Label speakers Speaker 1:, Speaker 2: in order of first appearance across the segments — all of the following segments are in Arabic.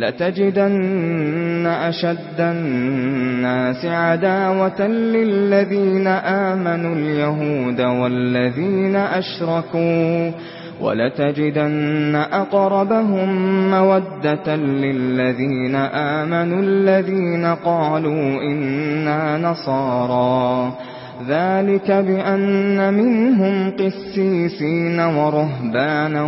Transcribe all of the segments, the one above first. Speaker 1: لَتَجِدَنَّ أَشَدَّ النَّاسِ عَدَاوَةً لِّلَّذِينَ آمَنُوا الْيَهُودَ وَالَّذِينَ أَشْرَكُوا وَلَتَجِدَنَّ أَقْرَبَهُم مَّوَدَّةً لِّلَّذِينَ آمَنُوا الَّذِينَ قَالُوا إِنَّا نَصَارَىٰ ذَلِكَ بِأَنَّ مِنْهُمْ قِسِّيسِينَ وَرُهْبَانًا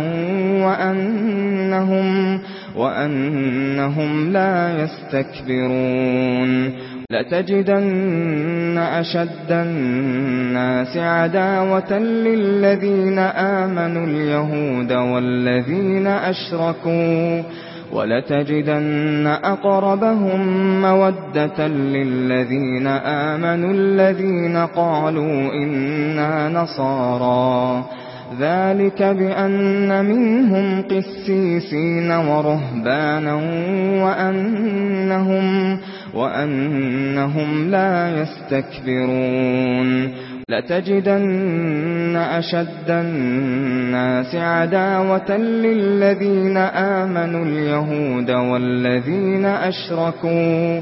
Speaker 1: وَأَنَّهُمْ وأنهم لا يستكبرون لتجدن أشد الناس عداوة للذين آمنوا اليهود والذين أشركوا وَلَتَجِدَنَّ أَقْرَبَهُم مَّوَدَّةً لِّلَّذِينَ آمَنُوا الَّذِينَ قَالُوا إِنَّا نَصَارَىٰ ذلك بأن منهم قسيسين ورهبانا وأنهم, وأنهم لا يستكبرون لتجدن أشد الناس عداوة للذين آمنوا اليهود والذين أشركوا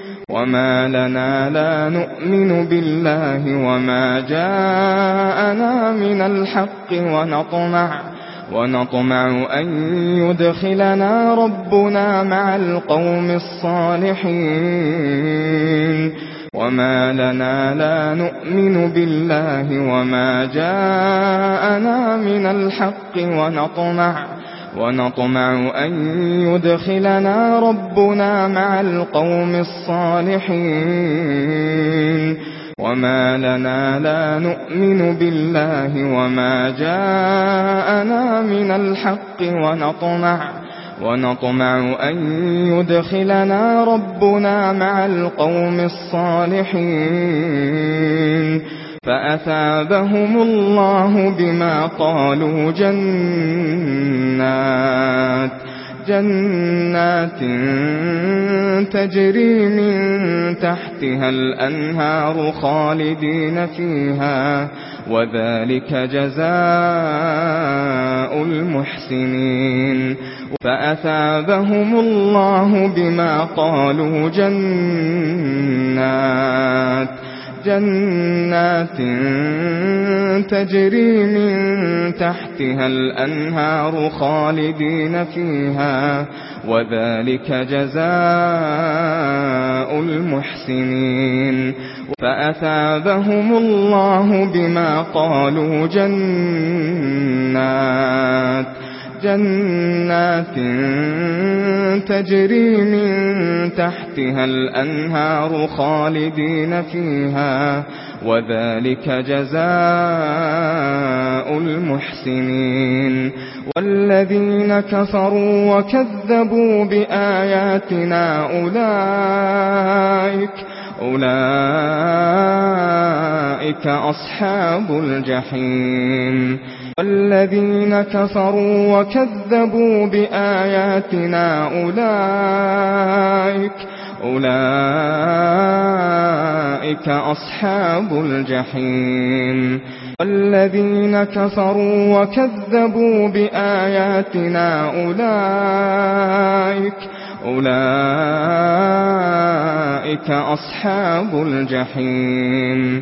Speaker 1: وما لنا لا نؤمن بالله وما جاءنا من الحق ونطمع ونطمع أن يدخلنا ربنا مع القوم الصالحين وما لنا لا نؤمن بالله وما جاءنا من الحق ونطمع ونطمع أن يدخلنا ربنا مع القوم الصالحين وما لنا لا نؤمن بالله وما جاءنا من الحق ونطمع ونطمع أن يدخلنا ربنا مع القوم الصالحين فأثابهم الله بما قالوا جنات جنات تجري من تحتها الأنهار خالدين فيها وذلك جزاء المحسنين فأثابهم الله بما قالوا جنات جنات تجري من تحتها الأنهار خالدين فيها وذلك جزاء المحسنين فأثابهم الله بما قالوا جنات جنات تجري من تحتها الأنهار خالدين فيها وذلك جزاء المحسنين والذين كفروا وكذبوا بآياتنا أولئك أولئك أصحاب الجحيم والذين كفروا وكذبوا بآياتنا أولئك أولئك أصحاب الجحيم والذين كفروا وكذبوا بآياتنا أولئك أولئك أصحاب الجحيم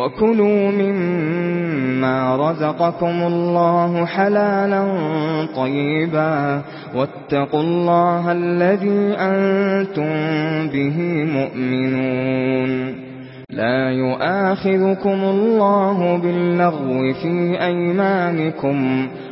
Speaker 1: وَكُلُوا مِمَّا رَزَقَكُمُ اللَّهُ حَلَالًا طَيِّبًا وَاتَّقُوا اللَّهَ الَّذِي أَنْتُمْ بِهِ مُؤْمِنُونَ لَا يُؤَاخِذُكُمُ اللَّهُ بِاللَّغْوِ فِي أَيْمَانِكُمْ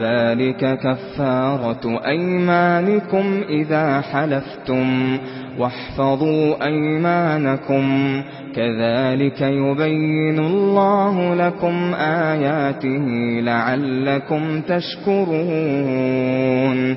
Speaker 1: ذلك كفارة أيمانكم إذا حلفتم واحفظوا أيمانكم كذلك يبين الله لكم آياته لعلكم تشكرون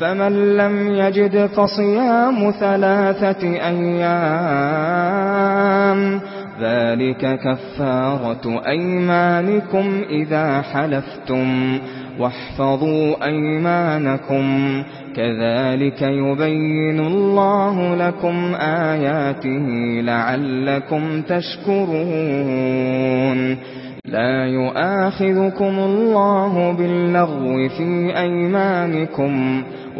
Speaker 1: فمن لم يجد فصيام ثلاثة أيام ذلك كفارة أيمانكم إذا حلفتم واحفظوا أيمانكم كذلك يبين الله لكم آياته لعلكم تشكرون لا يؤاخذكم الله باللغو في أيمانكم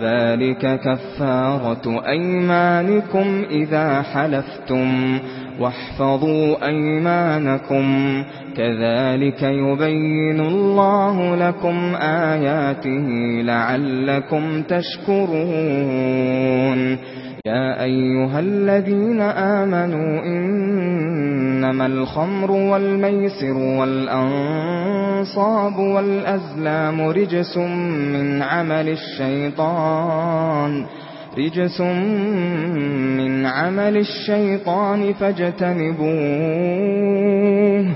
Speaker 1: ذلك كفارة أيمانكم إذا حلفتم واحفظوا أيمانكم كذلك يبين الله لكم آياته لعلكم تشكرون يا ايها الذين امنوا انما الخمر والميسر والانصاب والازلام رجس من عمل الشيطان رجس من عمل الشيطان فاجتنبوه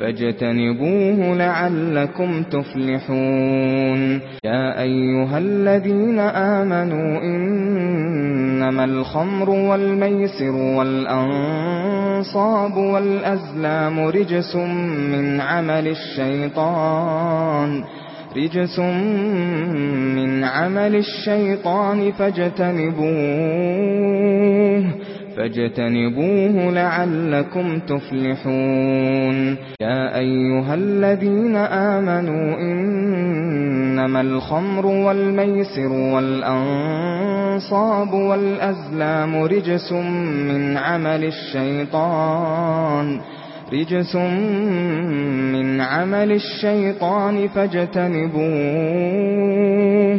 Speaker 1: فاجتنبوه لعلكم تفلحون يا أيها الذين آمنوا
Speaker 2: إنما
Speaker 1: الخمر والميسر والأنصاب والأزلام رجس من عمل الشيطان رجس من عمل الشيطان فاجتنبوه فاجتنبوه لعلكم تفلحون يا أيها الذين آمنوا
Speaker 2: إنما
Speaker 1: الخمر والميسر والأنصاب والأزلام رجس من عمل الشيطان رجس من عمل الشيطان فاجتنبوه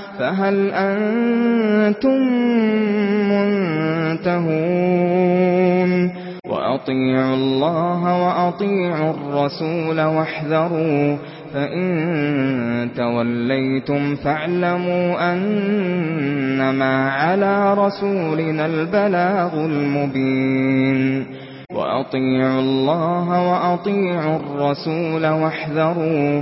Speaker 1: فَهَلْ أَنْتُمْ مُنْتَهُونَ وَأَطِيعُوا اللَّهَ وَأَطِيعُوا الرَّسُولَ وَاحْذَرُوا فَإِن تَوَلَّيْتُمْ فَاعْلَمُوا أَنَّمَا عَلَى رَسُولِنَا الْبَلَاغُ الْمُبِينُ وَأَطِيعُوا اللَّهَ وَأَطِيعُوا الرَّسُولَ وَاحْذَرُوا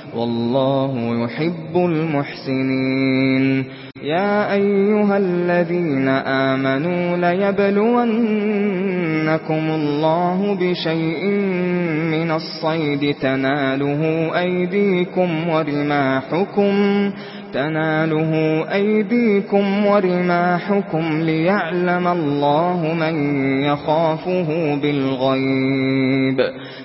Speaker 1: والله يحب المحسنين يا ايها الذين امنوا ليبلونكم الله بشيء من الصيد تناله ايديكم ورماحكم تناله أيديكم ورماحكم ليعلم الله من يخافه بالغيب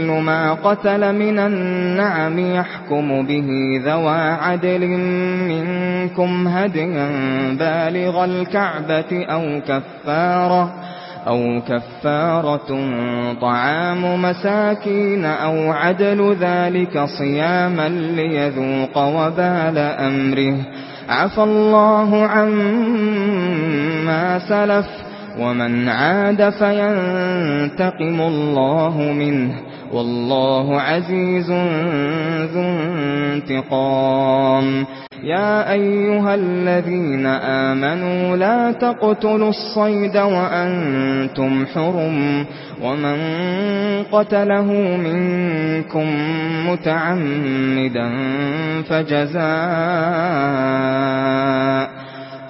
Speaker 1: مِثْلُ مَا قَتَلَ مِنَ النَّعَمِ يَحْكُمُ بِهِ ذَوَى عَدْلٍ مِنْكُمْ هَدْيًا بَالِغَ الْكَعْبَةِ أَوْ كَفَّارَةً أَوْ كَفَّارَةٌ طَعَامُ مَسَاكِينَ أَوْ عَدْلُ ذَلِكَ صِيَامًا لِيَذُوقَ وَبَالَ أَمْرِهِ عفى اللَّهُ عَمَّا سَلَفَ وَمَنْ عَادَ فَيَنْتَقِمُ اللَّهُ مِنْهُ والله عزيز ذو انتقام يا ايها الذين امنوا لا تقتلوا الصيد وانتم حرم ومن قتله منكم متعمدا فجزاء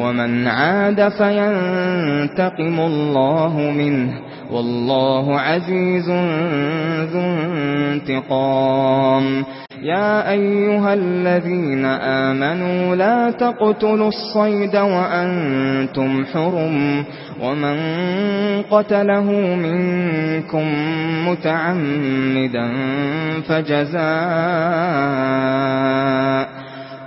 Speaker 1: ومن عاد فينتقم الله منه والله عزيز ذو انتقام يا ايها الذين امنوا لا تقتلوا الصيد وانتم حرم ومن قتله منكم متعمدا فجزاء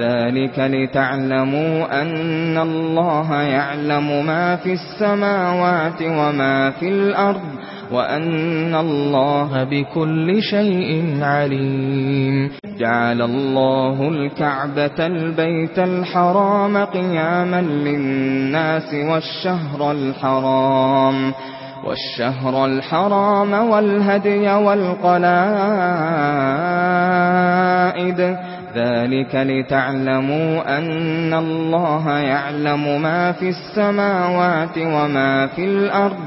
Speaker 1: ذلك لتعلموا أن الله يعلم ما في السماوات وما في الأرض وأن الله بكل شيء عليم جعل الله الكعبة البيت الحرام قياما للناس والشهر الحرام والشهر الحرام والهدي والقلائد ذلك لتعلموا أن الله يعلم ما في السماوات وما في الأرض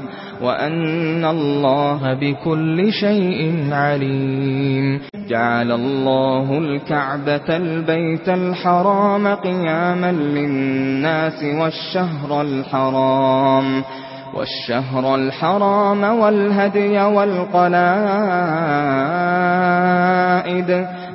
Speaker 1: وأن الله بكل شيء عليم جعل الله الكعبة البيت الحرام قياما للناس والشهر الحرام والشهر الحرام والهدي والقلائد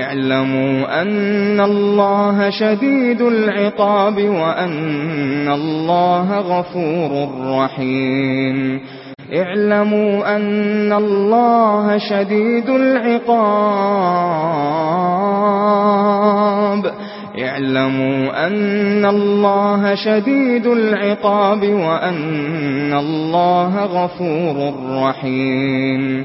Speaker 1: اعلموا أن الله شديد العقاب وأن الله غفور رحيم اعلموا أن الله شديد العقاب اعلموا أن الله شديد العقاب وأن الله غفور رحيم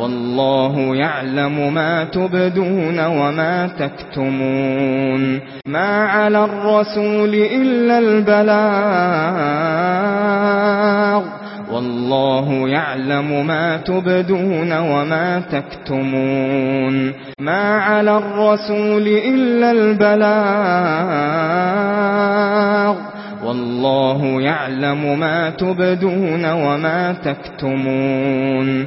Speaker 1: والله يعلم ما تبدون وما تكتمون ما على الرسول إلا البلاغ والله يعلم ما تبدون وما تكتمون ما على الرسول إلا البلاغ والله يعلم ما تبدون وما تكتمون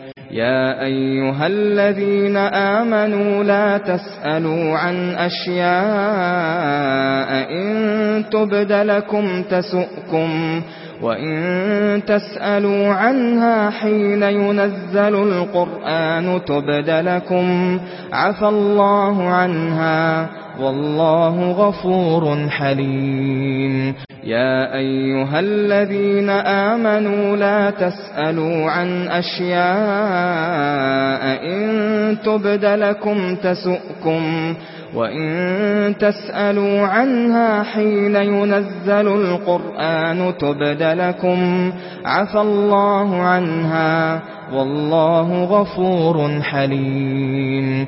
Speaker 1: يا ايها الذين امنوا لا تسالوا عن اشياء ان تبد لكم تسؤكم وان تسالوا عنها حين ينزل القران تبد لكم عفا الله عنها والله غفور حليم يا ايها الذين امنوا لا تسالوا عن اشياء ان تبد لكم تسؤكم وان تسالوا عنها حين ينزل القران تبد لكم عفا الله عنها والله غفور حليم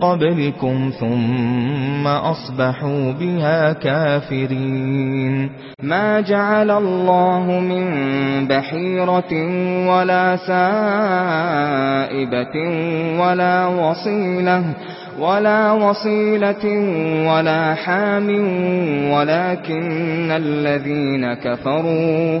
Speaker 1: قَبْلِكُمْ ثُمَّ أَصْبَحُوا بِهَا كَافِرِينَ مَا جَعَلَ اللَّهُ مِنْ بَحِيرَةٍ وَلَا سَائِبَةٍ وَلَا وَصِيلَةٍ ولا وصيلة ولا حام ولكن الذين كفروا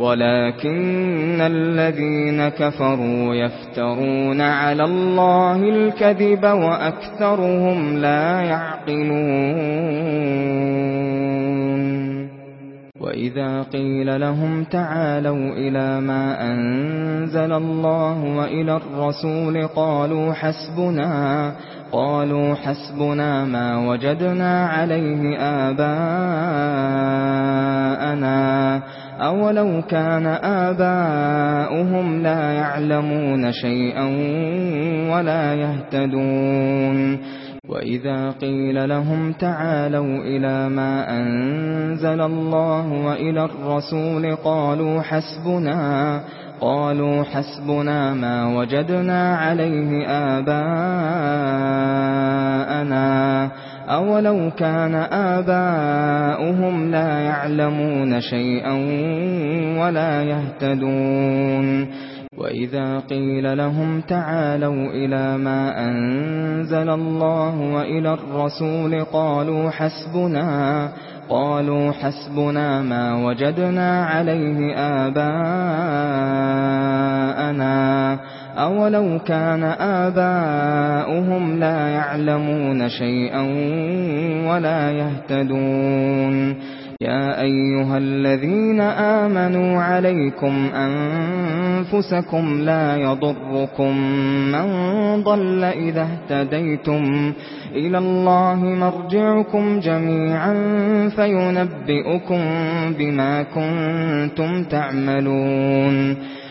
Speaker 1: ولكن الذين كفروا يفترون على الله الكذب وأكثرهم لا يعقلون وإذا قيل لهم تعالوا إلى ما أنزل الله وإلى الرسول قالوا حسبنا قالوا حسبنا ما وجدنا عليه آباءنا أولو كان آباؤهم لا يعلمون شيئا ولا يهتدون وإذا قيل لهم تعالوا إلى ما أنزل الله وإلى الرسول قالوا حسبنا قالوا حسبنا ما وجدنا عليه آباءنا أَوَلَوْ كَانَ آبَاؤُهُمْ لَا يَعْلَمُونَ شَيْئًا وَلَا يَهْتَدُونَ وَإِذَا قِيلَ لَهُمْ تَعَالَوْا إِلَى مَا أَنزَلَ اللَّهُ وَإِلَى الرَّسُولِ قَالُوا حَسْبُنَا قالوا حسبنا ما وجدنا عليه آباءنا أَوَلَوْ كَانَ آبَاؤُهُمْ لَا يَعْلَمُونَ شَيْئًا وَلَا يَهْتَدُونَ يَا أَيُّهَا الَّذِينَ آمَنُوا عَلَيْكُمْ أَنفُسَكُمْ لَا يَضُرُّكُم مَّن ضَلَّ إِذَا اهْتَدَيْتُمْ إِلَى اللَّهِ مَرْجِعُكُمْ جَمِيعًا فَيُنَبِّئُكُم بِمَا كُنتُمْ تَعْمَلُونَ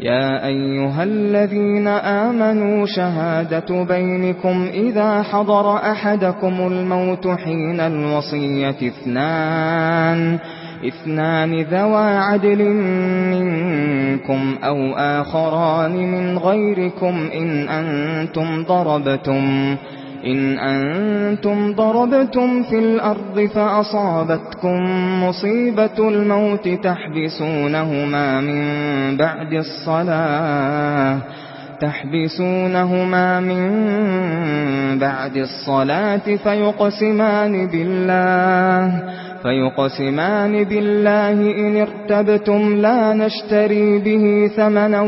Speaker 1: يا ايها الذين امنوا شهاده بينكم اذا حضر احدكم الموت حين الوصيه اثنان اثنان ذو عدل منكم او اخران من غيركم ان انتم ضربتم إن أنتم ضربتم في الأرض فأصابتكم مصيبة الموت تحبسونهما من بعد الصلاة تحبسونهما من بعد الصلاة فيقسمان بالله فيقسمان بالله إن ارتبتم لا نشتري به ثمنا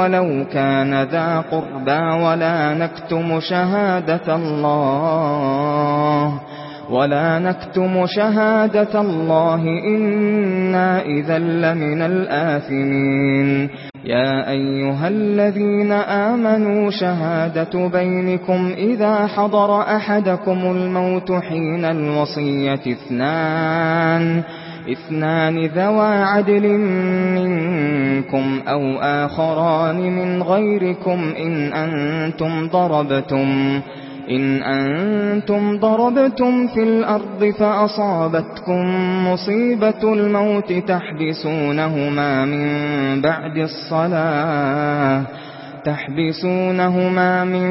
Speaker 1: ولو كان ذا قربا ولا نكتم شهادة الله ولا نكتم شهادة الله إنا إذا لمن الآثمين يا أيها الذين آمنوا شهادة بينكم إذا حضر أحدكم الموت حين الوصية اثنان اثنان ذوى عدل منكم أو آخران من غيركم إن أنتم ضربتم إن أنتم ضربتم في الأرض فأصابتكم مصيبة الموت تحبسونهما من بعد الصلاة تحبسونهما من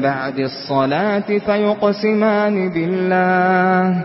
Speaker 1: بعد الصلاة فيقسمان بالله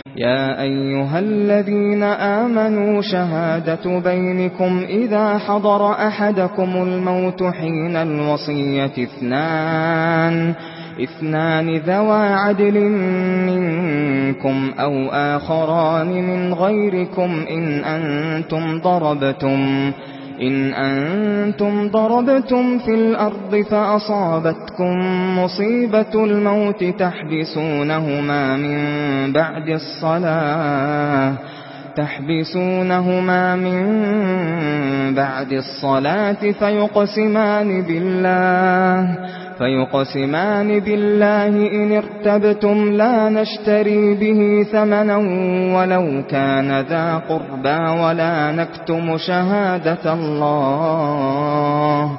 Speaker 1: يا ايها الذين امنوا شهاده بينكم اذا حضر احدكم الموت حين الوصيه اثنان اثنان ذو عدل منكم او اخران من غيركم ان انتم ضربتم إن أنتم ضربتم في الأرض فأصابتكم مصيبة الموت تحبسونهما من بعد الصلاة تحبسونهما من بعد الصلاة فيقسمان بالله فيقسمان بالله إن ارتبتم لا نشتري به ثمنا ولو كان ذا قُرْبَى ولا نكتم شهادة الله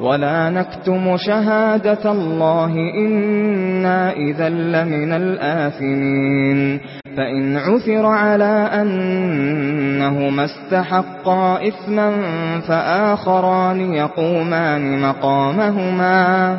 Speaker 1: ولا نكتم شهادة الله إنا إذا لمن الآثمين فإن عثر على أنهما استحقا إثما فآخران يقومان مقامهما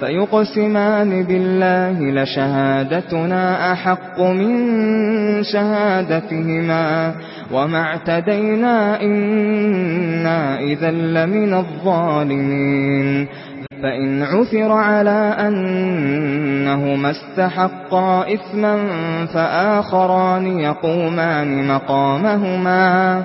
Speaker 1: فيقسمان بالله لشهادتنا أحق من شهادتهما وما اعتدينا إنا إذا لمن الظالمين فإن عثر على أنهما استحقا إثما فآخران يقومان مقامهما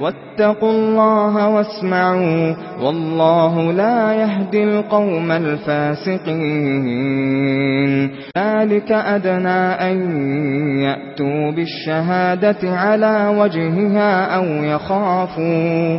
Speaker 1: واتقوا الله واسمعوا والله لا يهدي القوم الفاسقين ذلك أدنى أن يأتوا بالشهادة على وجهها أو يخافوا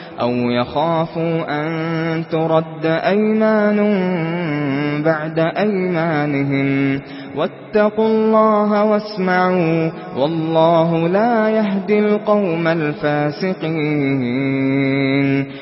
Speaker 1: أَوْ يَخَافُوا أَن تُرَدَّ أَيْمَانٌ بَعْدَ أَيْمَانِهِمْ وَاتَّقُوا اللَّهَ وَاسْمَعُوا وَاللَّهُ لَا يَهْدِي الْقَوْمَ الْفَاسِقِينَ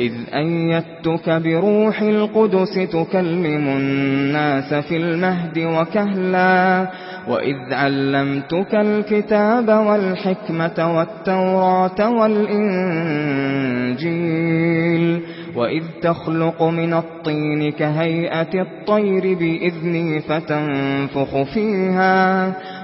Speaker 1: إذ أيتك بروح القدس تكلم الناس في المهد وكهلا وإذ علمتك الكتاب والحكمة والتوراة والإنجيل وَإِذْ تَخْلُقُ مِنَ الطِّينِ كَهَيْئَةِ الطَّيْرِ بِإِذْنِي فَتَنفُخُ فِيهَا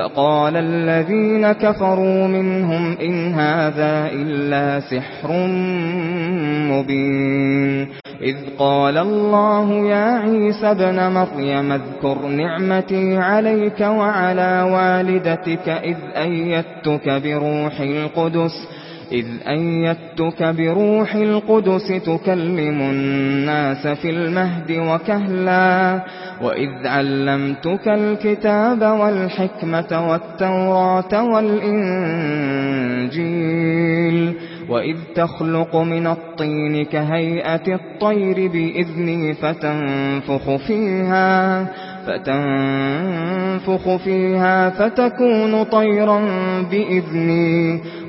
Speaker 1: فقال الذين كفروا منهم إن هذا إلا سحر مبين إذ قال الله يا عيسى بن مريم اذكر نعمتي عليك وعلى والدتك إذ أيتك بروح القدس إذ أيتك بروح القدس تكلم الناس في المهد وكهلا وإذ علمتك الكتاب والحكمة والتوراة والإنجيل وَإِذْ تَخْلُقُ مِنَ الطِّينِ كَهَيْئَةِ الطَّيْرِ بِإِذْنِي فَتَنفُخُ فِيهَا فَتَنفُخُ فِيهَا فَتَكُونُ طَيْرًا بِإِذْنِي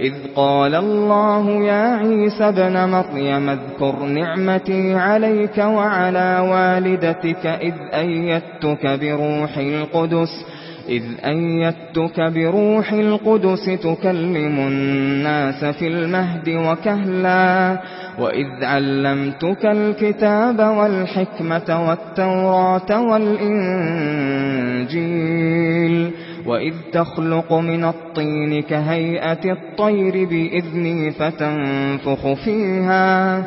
Speaker 1: إذ قال الله يا عيسى بن مريم اذكر نعمتي عليك وعلى والدتك إذ أيتك بروح القدس إذ أيتك بروح القدس تكلم الناس في المهد وكهلا وإذ علمتك الكتاب والحكمة والتوراة والإنجيل وَإِذْ تَخْلُقُ مِنَ الطِّينِ كَهَيْئَةِ الطَّيْرِ بِإِذْنِي فَتَنفُخُ فِيهَا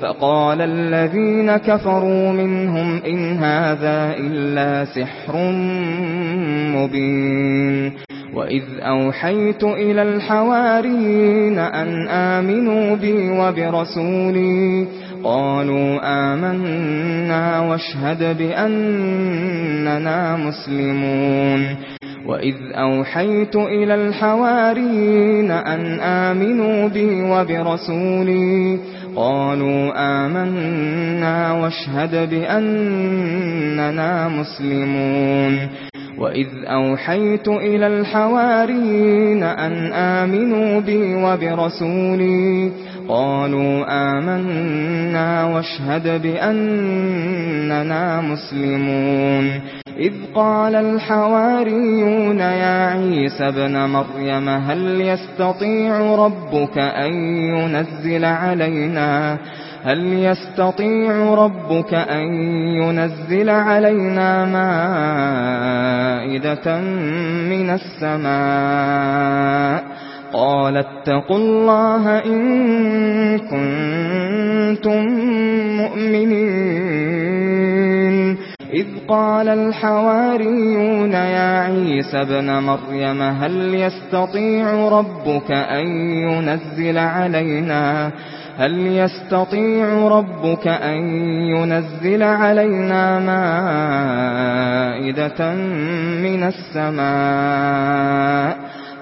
Speaker 1: فقال الذين كفروا منهم إن هذا إلا سحر مبين وإذ أوحيت إلى الحواريين أن آمنوا بي وبرسولي قالوا آمنا واشهد بأننا مسلمون وَإِذْ أَوْحَيْتُ إِلَى الْحَوَارِيِّينَ أَنْ آمِنُوا بِي وَبِرَسُولِي قالوا آمنا واشهد بأننا مسلمون وَإِذْ أَوْحَيْتُ إِلَى الحوارين أَنْ آمِنُوا بِي وَبِرَسُولِي قالوا آمنا واشهد بأننا مسلمون إذ قال الحواريون يا عيسى بن مريم هل يستطيع ربك أن ينزل علينا هل يستطيع ربك أن ينزل علينا مائدة من السماء قال اتقوا الله إن كنتم مؤمنين إذ قال الحواريون يا عيسى أَن مريم هل يستطيع ربك أن ينزل علينا هل يستطيع ربك أن ينزل علينا مائدة من السماء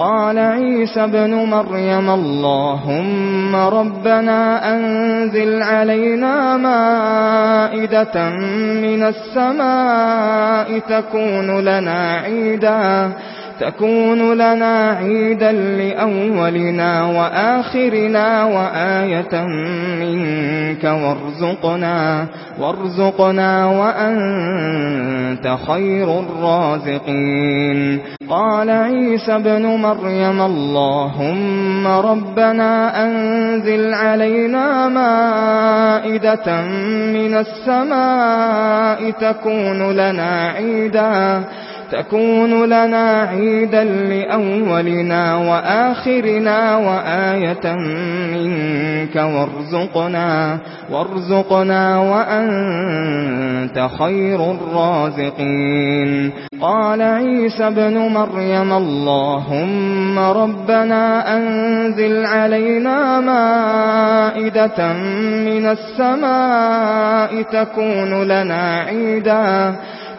Speaker 1: قال عيسى ابن مريم اللهم ربنا أنزل علينا مائدة من السماء تكون لنا عيدا تكون لنا عيدا لأولنا وآخرنا وآية منك وارزقنا وارزقنا وأنت خير الرازقين قال عيسى ابن مريم اللهم ربنا أنزل علينا مائدة من السماء تكون لنا عيدا تكون لنا عيدا لأولنا وآخرنا وآية منك وارزقنا وارزقنا وأنت خير الرازقين قال عيسى ابن مريم اللهم ربنا أنزل علينا مائدة من السماء تكون لنا عيدا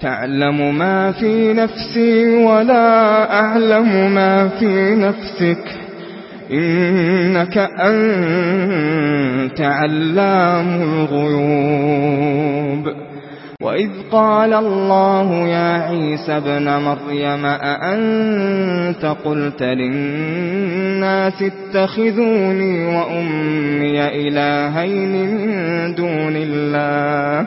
Speaker 1: تعلم ما في نفسي ولا أعلم ما في نفسك إنك أنت علام الغيوب وإذ قال الله يا عيسى بن مريم أأنت قلت للناس اتخذوني وأمي إلهين من دون الله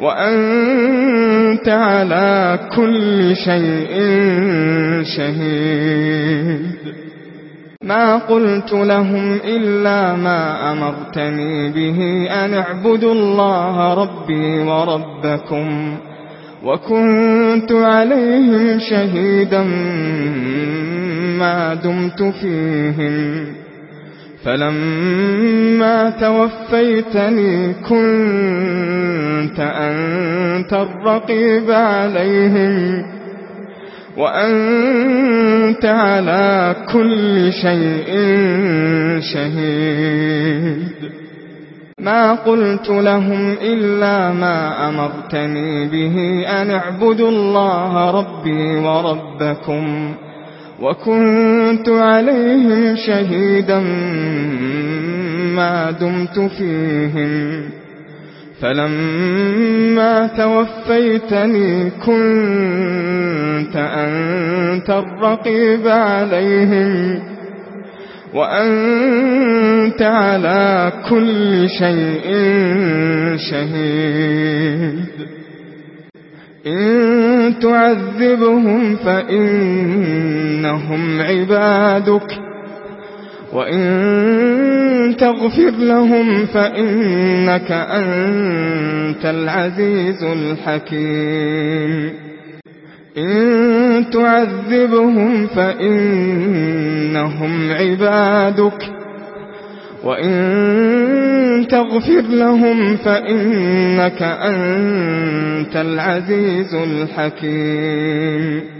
Speaker 1: وأنت على كل شيء شهيد ما قلت لهم إلا ما أمرتني به أن اعبدوا الله ربي وربكم وكنت عليهم شهيدا ما دمت فيهم فَلَمَّا تَوَفَّيْتَنِي كُنْتَ أَنْتَ الرَّقِيبَ عَلَيْهِمْ وَأَنْتَ عَلَى كُلِّ شَيْءٍ شَهِيدٌ مَا قُلْتُ لَهُمْ إِلَّا مَا أَمَرْتَنِي بِهِ أَنْ أَعْبُدَ اللَّهَ رَبِّي وَرَبَّكُمْ وَكُنْتُ عَلَيْهِمْ شَهِيدًا مَا دُمْتُ فِيهِمْ فَلَمَّا تَوَفَّيْتَنِي كُنْتَ أَنْتَ الرَّقِيبَ عَلَيْهِمْ وَأَنْتَ عَلَى كُلِّ شَيْءٍ شَهِيدٌ إِن تُعَذِّبْهُمْ فَإِنَّ هم عبادك وإن تغفر لهم فإنك أنت العزيز الحكيم إن تعذبهم فإنهم عبادك وَإِن تَغْفِرْ لَهُمْ فَإِنَّكَ أَنْتَ الْعَزِيزُ الْحَكِيمُ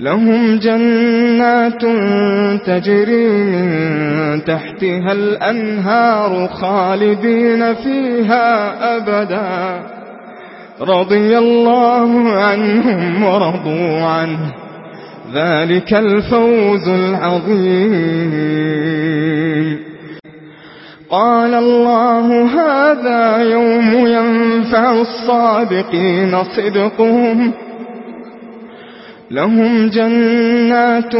Speaker 2: لهم جنات تجري
Speaker 1: من تحتها الأنهار خالدين
Speaker 2: فيها أبدا رضي الله عنهم ورضوا عنه
Speaker 1: ذلك الفوز العظيم قال الله هذا
Speaker 2: يوم ينفع الصادقين صدقهم لهم جنات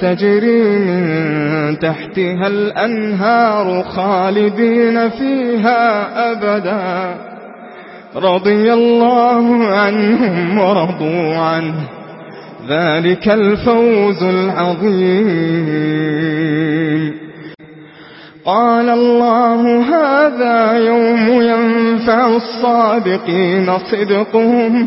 Speaker 2: تجري
Speaker 1: من تحتها الأنهار خالدين فيها
Speaker 2: أبدا رضي الله عنهم ورضوا عنه
Speaker 1: ذلك الفوز العظيم
Speaker 2: قال الله هذا يوم ينفع الصادقين صدقهم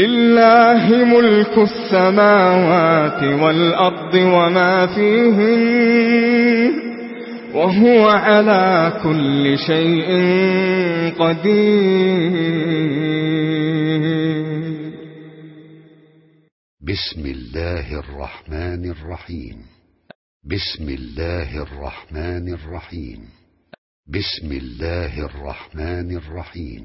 Speaker 2: لله ملك السماوات والأرض وما
Speaker 1: فيهن وهو على كل شيء
Speaker 2: قدير
Speaker 3: بسم الله الرحمن الرحيم بسم الله الرحمن الرحيم بسم الله الرحمن الرحيم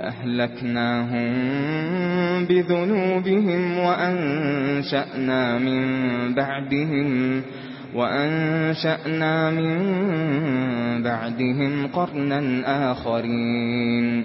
Speaker 1: فأهلكناهم بذنوبهم وأنشأنا من بعدهم وأنشأنا من بعدهم قرنا آخرين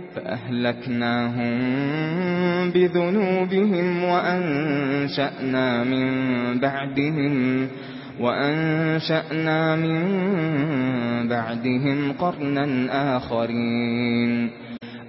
Speaker 1: فأهلكناهم بذنوبهم وأنشأنا من بعدهم وأنشأنا من بعدهم قرنا آخرين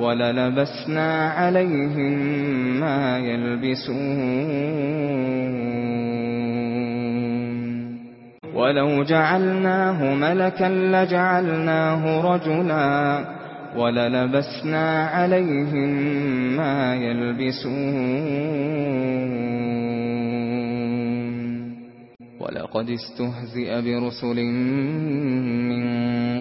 Speaker 1: وَلَلَبَسْنَا عَلَيْهِمْ مَا يَلْبِسُونَ وَلَوْ جَعَلْنَاهُ مَلَكًا لَّجَعَلْنَاهُ رَجُلًا وَلَلَبَسْنَا عَلَيْهِمْ مَا يَلْبِسُونَ وَلَقَدِ اسْتُهْزِئَ بِرُسُلٍ مِّن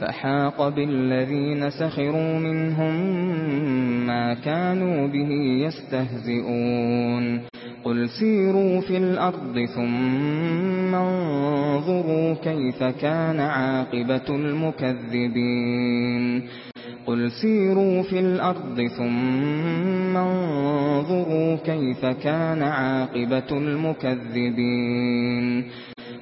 Speaker 1: فحاق بالذين سخروا منهم ما كانوا به يستهزئون قل سيروا في الأرض ثم انظروا كيف كان عاقبة المكذبين قل سيروا في الأرض ثم انظروا كيف كان عاقبة المكذبين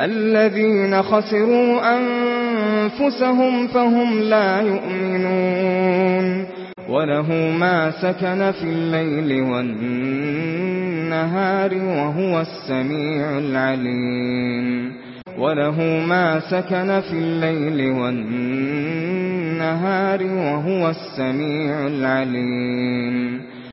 Speaker 1: الذين خسروا أنفسهم فهم لا يؤمنون وله ما سكن في الليل والنهار وهو السميع العليم وله ما سكن في الليل والنهار وهو السميع العليم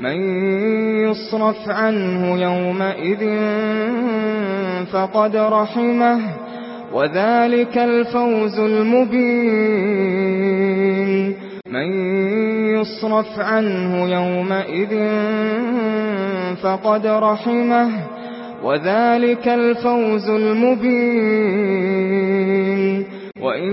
Speaker 1: مَن يُصْرَفْ عَنْهُ يَوْمَئِذٍ فَقَدْ رَحِمَهُ وَذَلِكَ الْفَوْزُ الْمُبِينُ مَن يُصْرَفْ عَنْهُ يَوْمَئِذٍ فَقَدْ رَحِمَهُ وَذَلِكَ الْفَوْزُ الْمُبِينُ وَإِن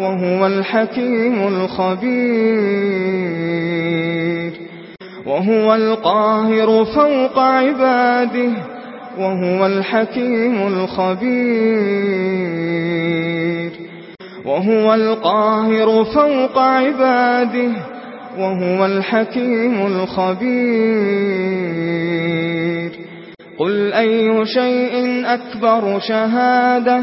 Speaker 1: وهو الحكيم الخبير وهو القاهر فوق عباده وهو الحكيم الخبير وهو القاهر فوق عباده وهو الحكيم الخبير قل أي شيء أكبر شهادة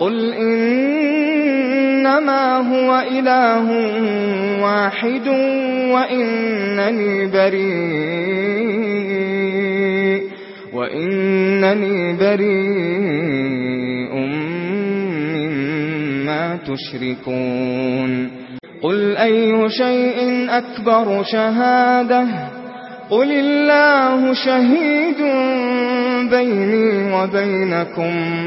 Speaker 1: قل إنما هو إله واحد وإنني بريء وإنني بريء مما تشركون قل أي شيء أكبر شهادة قل الله شهيد بيني وبينكم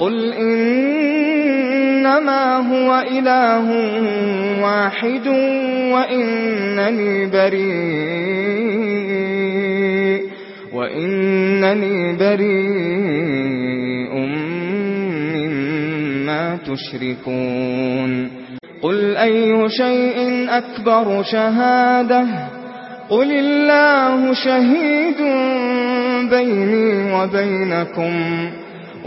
Speaker 1: قل إنما هو إله واحد وإنني بريء وإنني بريء مما تشركون قل أي شيء أكبر شهادة قل الله شهيد بيني وبينكم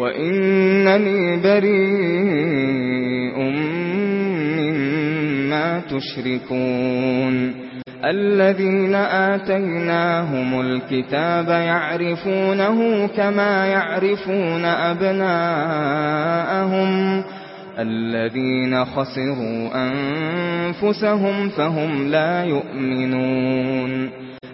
Speaker 1: وَإِنَّنِي بَرِيءٌ مِّمَّا تُشْرِكُونَ الذين آتيناهم الكتاب يعرفونه كما يعرفون أبناءهم الذين خسروا أنفسهم فهم لا يؤمنون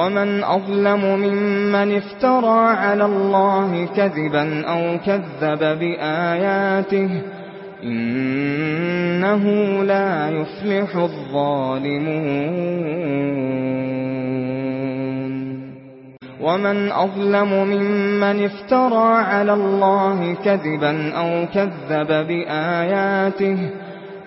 Speaker 1: ومن أظلم ممن افترى على الله كذبا أو كذب بآياته إنه لا يفلح الظالمون ومن أظلم ممن افترى على الله كذبا أو كذب بآياته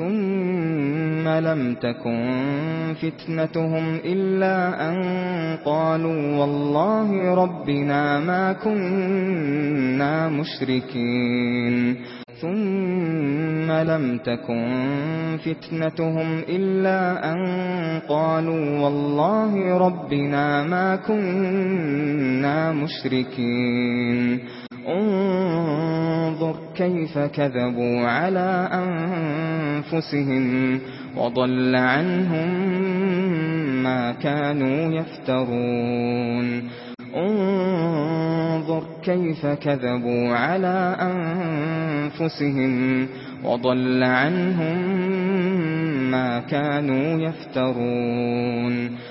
Speaker 1: ثُمَّ لَمْ تَكُنْ فِتْنَتُهُمْ إِلَّا أَنْ قَالُوا وَاللَّهِ رَبِّنَا مَا كُنَّا مُشْرِكِينَ ثُمَّ لَمْ تَكُنْ فِتْنَتُهُمْ إِلَّا أَنْ قَالُوا وَاللَّهِ رَبِّنَا مَا كُنَّا مُشْرِكِينَ انظر كيف كذبوا على أنفسهم وضل عنهم ما كانوا يفترون انظر كيف كذبوا على أنفسهم وضل عنهم ما كانوا يفترون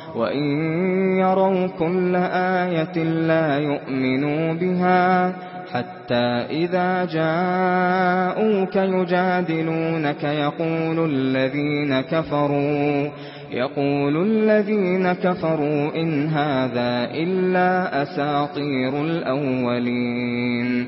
Speaker 1: وَإِن يَرَوْا كُلَّ آيَةٍ لَّا يُؤْمِنُوا بِهَا حَتَّى إِذَا جَاءُوكَ يُجَادِلُونَكَ يَقُولُ الَّذِينَ كَفَرُوا يَقُولُ الَّذِينَ كَفَرُوا إِنْ هَذَا إِلَّا أَسَاطِيرُ الْأَوَّلِينَ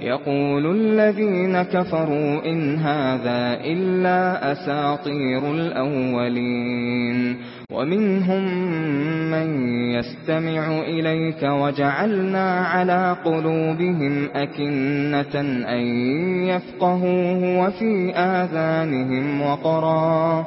Speaker 1: يقول الذين كفروا إن هذا إلا أساطير الأولين ومنهم من يستمع إليك وجعلنا على قلوبهم أكنة أن يفقهوه وفي آذانهم وقرا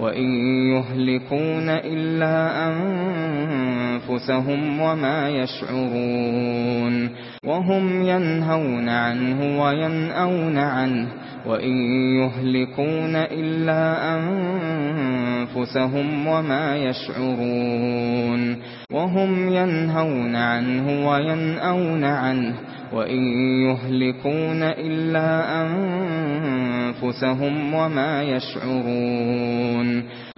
Speaker 1: وَإِن يُهْلِكُونَ إِلَّا أَنفُسَهُمْ وَمَا يَشْعُرُونَ وهم ينهون عنه وينأون عنه وإن يهلكون إلا أنفسهم وما يشعرون وهم ينهون عنه وينأون عنه وَإِن يُهْلِكُونَ إِلَّا أَنفُسَهُمْ وَمَا يَشْعُرُونَ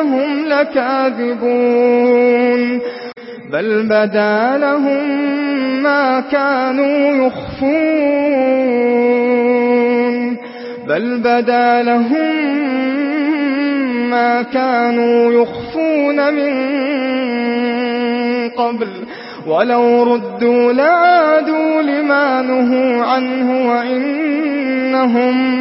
Speaker 1: إنهم لكاذبون بل بدا لهم ما كانوا يخفون بل بدى لهم ما كانوا يخفون من قبل ولو ردوا لعادوا لما نهوا
Speaker 2: عنه وإنهم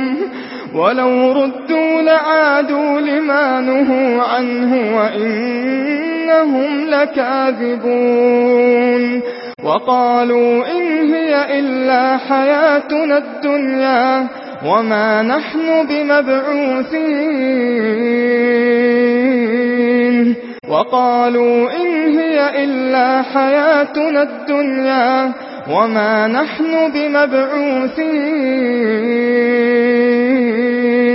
Speaker 2: ولو ردوا لعادوا لما نهوا عنه وإنهم لكاذبون وقالوا إن هي إلا
Speaker 1: حياتنا الدنيا وما نحن بمبعوثين وقالوا إن هي إلا حياتنا الدنيا وما نحن بمبعوثين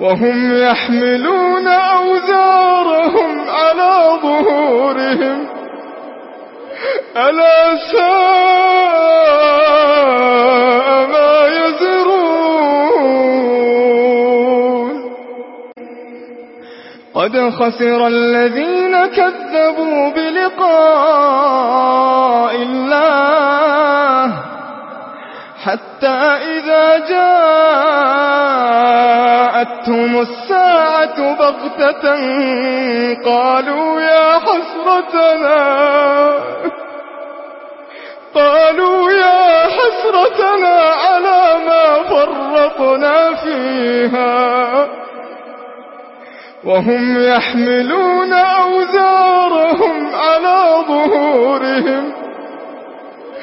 Speaker 2: وهم يحملون أوزارهم على ظهورهم ألا ساء ما يزرون قد خسر الذين كذبوا بلقاء الله حتى إذا جاءتهم الساعة بغتة قالوا يا حسرتنا قالوا يا حسرتنا على ما فرقنا فيها وهم يحملون أوزارهم على ظهورهم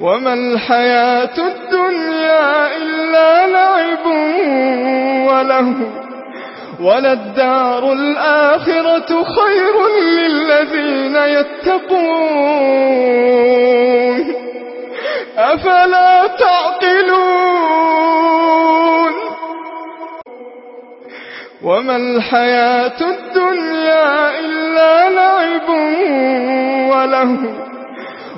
Speaker 2: وما الحياة الدنيا إلا لعب وله وللدار الآخرة خير للذين يتقون أفلا تعقلون وما الحياة الدنيا إلا لعب وله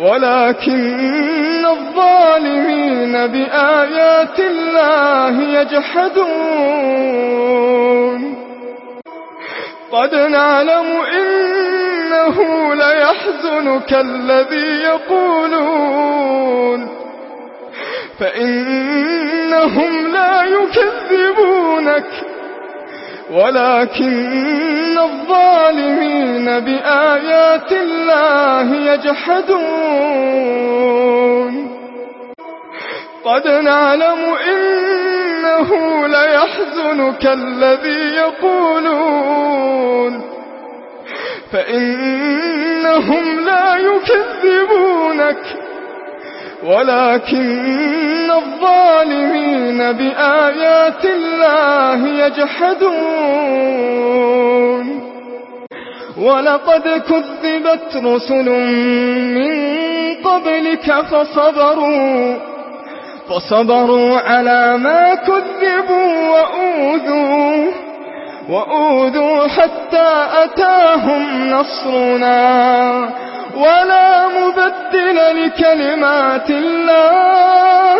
Speaker 2: ولكن الظالمين بآيات الله يجحدون قد نعلم إنه ليحزنك الذي يقولون فإنهم لا يكذبونك ولكن الظالمين بآيات الله يجحدون قد نعلم إنه ليحزنك الذي يقولون فإنهم لا يكذبونك ولكن الظالمين بآيات الله يجحدون ولقد كذبت رسل من قبلك فصبروا فصبروا على ما كذبوا وأوذوا وأوذوا حتى أتاهم نصرنا ولا مبدل لكلمات الله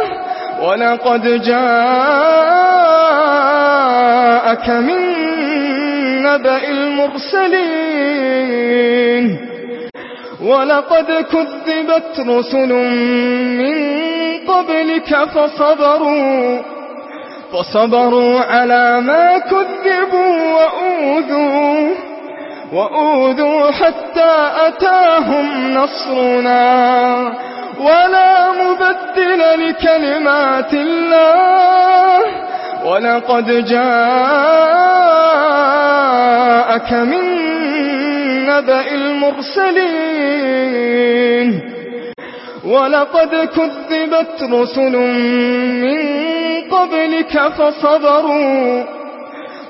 Speaker 2: ولقد جاءك من نبأ المرسلين ولقد كذبت رسل من قبلك فصبروا فصبروا على ما كذبوا وأوذوا وأوذوا حتى أتاهم نصرنا ولا مبدل لكلمات الله ولقد جاءك من نبأ المرسلين ولقد كذبت رسل من قبلك فصبروا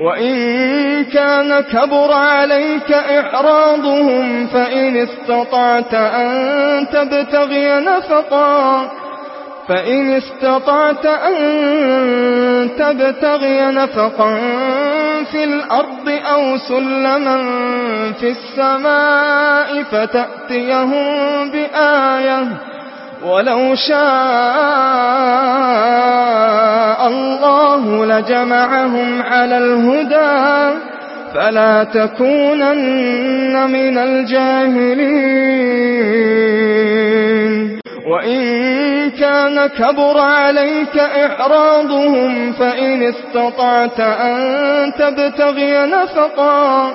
Speaker 2: وإن كان كبر عليك إِعْرَاضُهُمْ فإن استطعت أن تبتغي نفقا فإن استطعت أن تبتغي نفقا في الأرض أو سلما في السماء فتأتيهم بآيه ولو شاء الله
Speaker 1: لجمعهم على الهدى فلا تكونن من الجاهلين وإن
Speaker 2: كان كبر عليك إحراضهم فإن استطعت أن تبتغي نفقا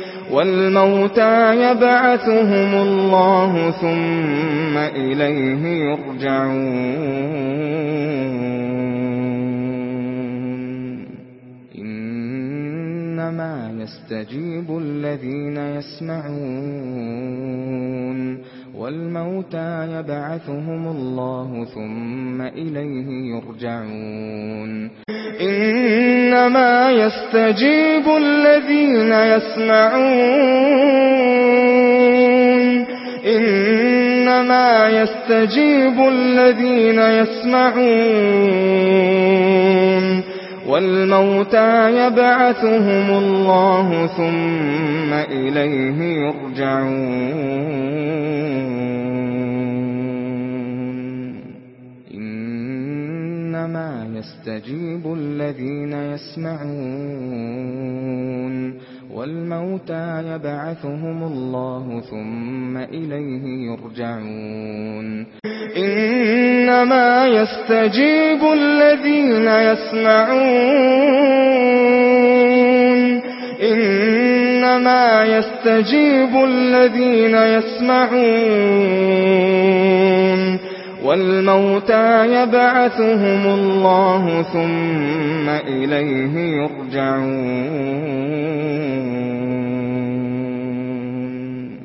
Speaker 1: والموتى يبعثهم الله ثم إليه يرجعون إنما يستجيب الذين يسمعون والموتى يبعثهم الله ثم إليه يرجعون
Speaker 2: إنما يستجيب الذين
Speaker 1: يسمعون إنما يستجيب الذين يسمعون والموتى يبعثهم الله ثم إليه يرجعون إنما يستجيب الذين يسمعون والموتى يبعثهم الله ثم إليه يرجعون
Speaker 2: إنما يستجيب الذين يسمعون
Speaker 1: إنما يستجيب الذين يسمعون والموتى يبعثهم الله ثم إليه يرجعون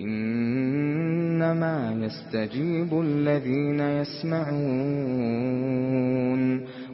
Speaker 1: إنما يستجيب الذين يسمعون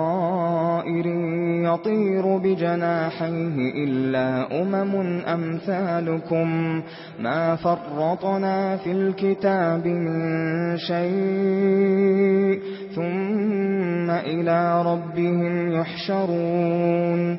Speaker 1: طائر يطير بجناحيه إلا أمم أمثالكم ما فرطنا في الكتاب من شيء ثم إلى ربهم يحشرون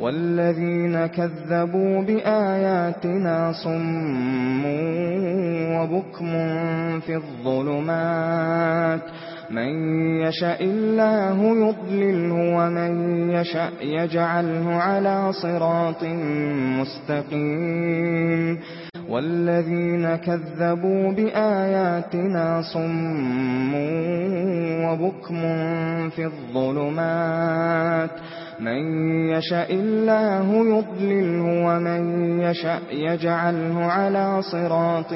Speaker 1: والذين كذبوا بآياتنا صم وبكم في الظلمات من يَشَأْ الله يضلله ومن يَشَأْ يجعله على صراط مستقيم والذين كذبوا بآياتنا صم وبكم في الظلمات من يَشَأْ الله يضلله ومن يَشَأْ يجعله على صراط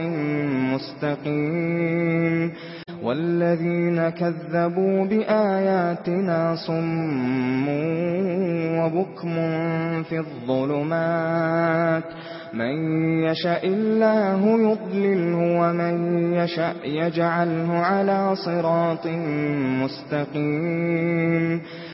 Speaker 1: مستقيم والذين كذبوا بآياتنا صم وبكم في الظلمات من يَشَأْ الله يضلله ومن يَشَأْ يجعله على صراط مستقيم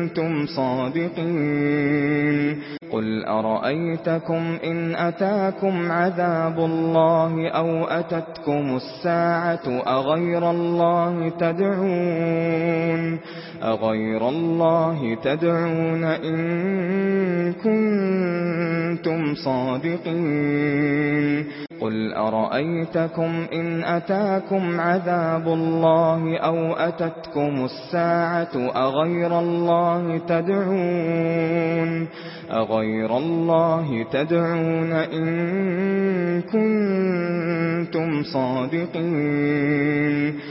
Speaker 1: كنتم صادقين قل أرأيتكم إن أتاكم عذاب الله أو أتتكم الساعة أغير الله تدعون أغير الله تدعون إن كنتم صادقين قل أرأيتكم إن أتاكم عذاب الله أو أتتكم الساعة أغير الله الله تدعون أغير الله تدعون إن كنتم صادقين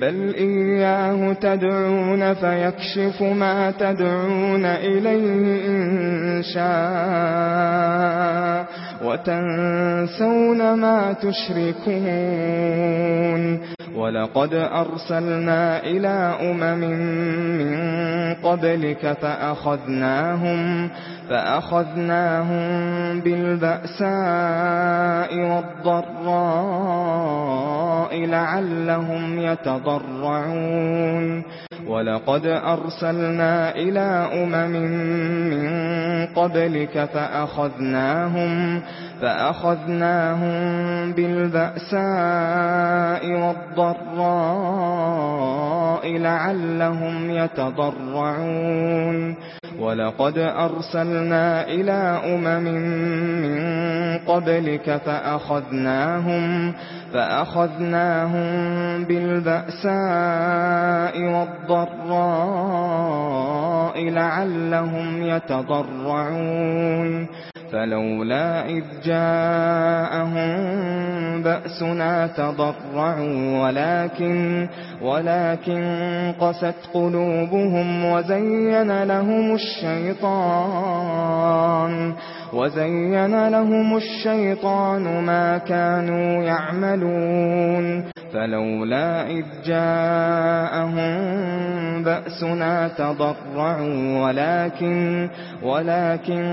Speaker 1: بل إياه تدعون فيكشف ما تدعون إليه إن شاء وتنسون ما تشركون وَلَقَدْ أَرْسَلْنَا إِلَى أُمَمٍ مِّن قَبْلِكَ فَأَخَذْنَاهُمْ فأخذناهم بالبأساء والضراء لعلهم يتضرعون ولقد أرسلنا إلى أمم من قبلك فأخذناهم بالبأساء فأخذناهم بالبأساء والضراء لعلهم يتضرعون ولقد أرسلنا إلى أمم من قبلك فأخذناهم بالبأساء فأخذناهم بالبأساء والضراء لعلهم يتضرعون فلولا إذ جاءهم بأسنا تضرعوا ولكن, ولكن قست قلوبهم وزين لهم الشيطان وَزَيَّنَ لَهُمُ الشَّيْطَانُ مَا كَانُوا يَعْمَلُونَ فَلَوْلَا إِذْ جَاءَهُم بَأْسُنَا تَضَرَّعُوا وَلَكِن وَلَكِن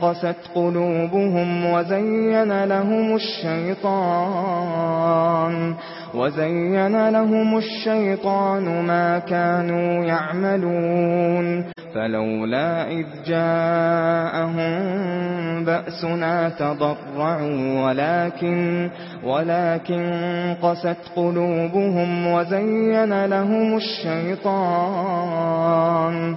Speaker 1: قَسَتْ قُلُوبُهُمْ وَزَيَّنَ لَهُمُ الشَّيْطَانُ وَزَيَّنَ لَهُمُ الشَّيْطَانُ مَا كَانُوا يَعْمَلُونَ
Speaker 3: فَلَوْلَا
Speaker 1: إِذْ جَاءَهُم بَأْسُنَا تَضَرَّعُوا وَلَكِن وَلَكِن قَسَتْ قُلُوبُهُمْ وَزَيَّنَ لَهُمُ الشَّيْطَانُ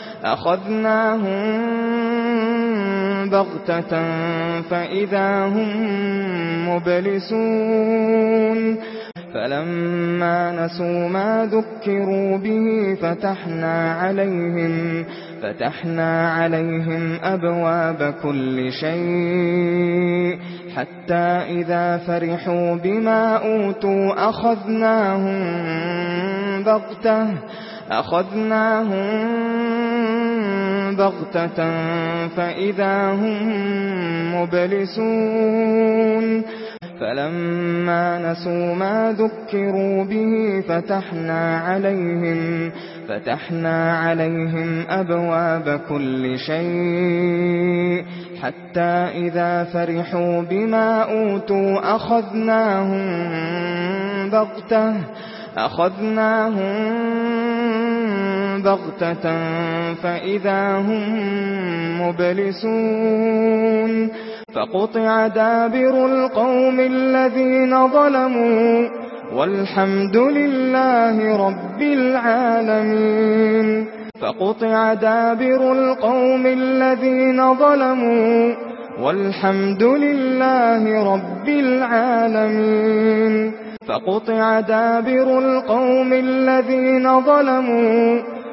Speaker 1: أخذناهم بغتة فإذا هم مبلسون فلما نسوا ما ذكروا به فتحنا عليهم فتحنا عليهم أبواب كل شيء حتى إذا فرحوا بما أوتوا أخذناهم بغتة أخذناهم بغتة فإذا هم مبلسون فلما نسوا ما ذكروا به فتحنا عليهم فتحنا عليهم أبواب كل شيء حتى إذا فرحوا بما أوتوا أخذناهم بغتة أخذناهم بَغْتَةً فَإِذَا هُمْ مُبْلِسُونَ فَقُطِعَ دَابِرُ الْقَوْمِ الَّذِينَ ظَلَمُوا وَالْحَمْدُ لِلَّهِ رَبِّ الْعَالَمِينَ فَقُطِعَ دَابِرُ الْقَوْمِ الَّذِينَ ظَلَمُوا وَالْحَمْدُ لِلَّهِ رَبِّ الْعَالَمِينَ فَقُطِعَ دَابِرُ الْقَوْمِ الَّذِينَ ظَلَمُوا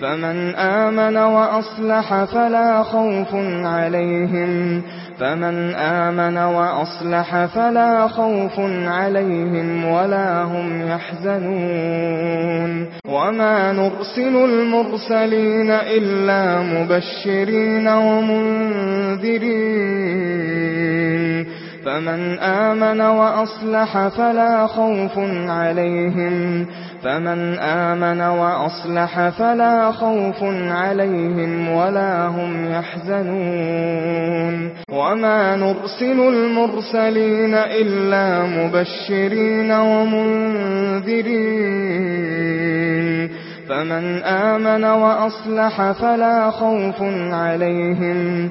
Speaker 1: فمن آمن وأصلح فلا خوف عليهم فمن آمن وأصلح فلا خوف عليهم ولا هم يحزنون وما نرسل المرسلين إلا مبشرين ومنذرين فمن آمن وأصلح فلا خوف عليهم فمن آمن وأصلح فلا خوف عليهم ولا هم يحزنون وما نرسل المرسلين إلا مبشرين ومنذرين فمن آمن وأصلح فلا خوف عليهم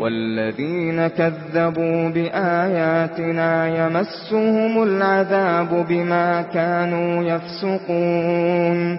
Speaker 1: والذين كذبوا بآياتنا يمسهم العذاب بما كانوا يفسقون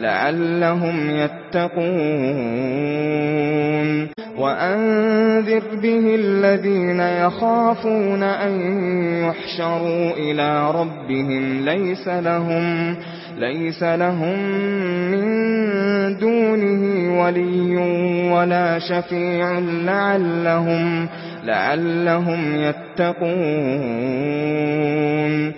Speaker 1: لعلهم يتقون وأنذر به الذين يخافون أن يحشروا إلى ربهم ليس لهم ليس لهم من دونه ولي ولا شفيع لعلهم لعلهم يتقون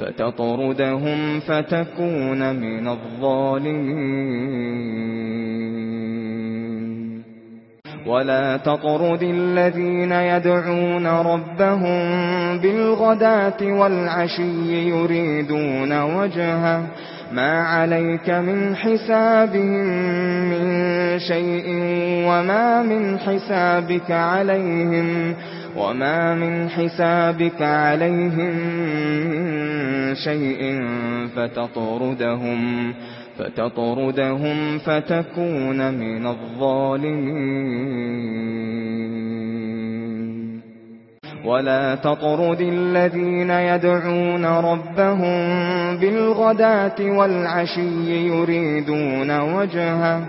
Speaker 1: فتطردهم فتكون من الظالمين ولا تطرد الذين يدعون ربهم بالغداة والعشي يريدون وجهه ما عليك من حسابهم من شيء وما من حسابك عليهم وما من حسابك عليهم من شيء فتطردهم فتطردهم فتكون من الظالمين ولا تطرد الذين يدعون ربهم بالغداة والعشي يريدون وجهه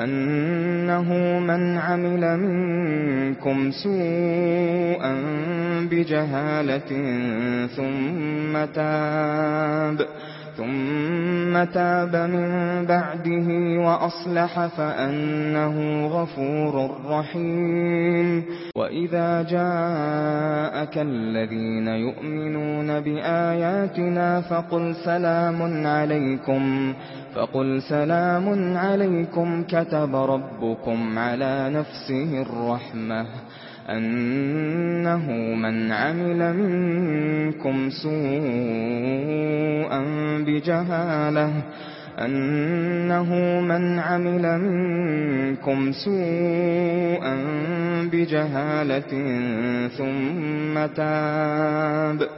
Speaker 1: أنه من عمل منكم سوءا بجهالة ثم تاب ثُمَّ تَابَ مِن بَعْدِهِ وَأَصْلَحَ فَإِنَّهُ غَفُورٌ رَّحِيمٌ وَإِذَا جَاءَكَ الَّذِينَ يُؤْمِنُونَ بِآيَاتِنَا فَقُلْ سَلَامٌ عَلَيْكُمْ فَقُلْ سَلَامٌ عَلَيْكُمْ كَتَبَ رَبُّكُمْ عَلَى نَفْسِهِ الرَّحْمَةَ أنه من عمل منكم سوءا بجهاله أنه من عمل منكم سوءا بجهالة ثم تاب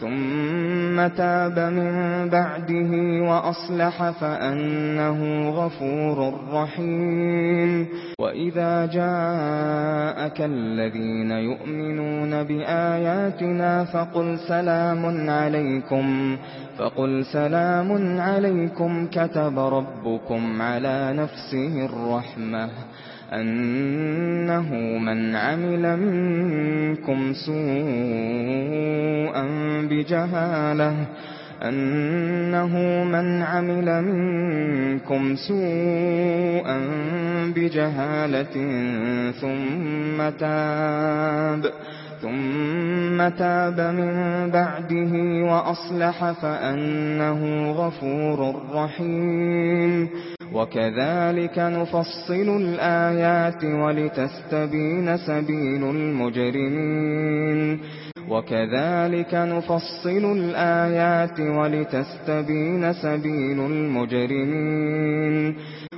Speaker 1: ثم تاب من بعده وأصلح فأنه غفور رحيم وإذا جاءك الذين يؤمنون بآياتنا فقل سلام عليكم فقل سلام عليكم كَتَبَ رَبُّكُمْ عَلَى نَفْسِهِ الرَّحْمَةَ أَنَّهُ مَنْ عَمِلَ مِنكُمْ سُوءًا بِجَهَالَةٍ أنه من عمل منكم سوءا بجهالة ثم تاب ثُمَّ تَابَ مِن بَعْدِهِ وَأَصْلَحَ فَإِنَّهُ غَفُورٌ رَّحِيمٌ
Speaker 3: وَكَذَلِكَ
Speaker 1: نُفَصِّلُ الْآيَاتِ وَلِتَسْتَبِينَ سَبِيلُ الْمُجْرِمِينَ وَكَذَلِكَ نُفَصِّلُ الْآيَاتِ وَلِتَسْتَبِينَ سَبِيلُ الْمُجْرِمِينَ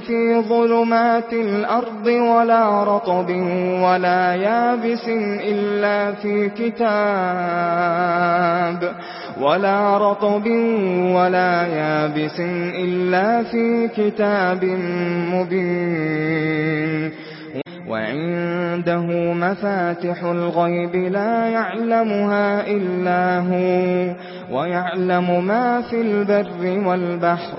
Speaker 1: في ظلمات الأرض ولا رطب ولا يابس إلا في كتاب ولا رطب ولا يابس إلا في كتاب مبين وعنده مفاتح الغيب لا يعلمها إلا هو ويعلم ما في البر والبحر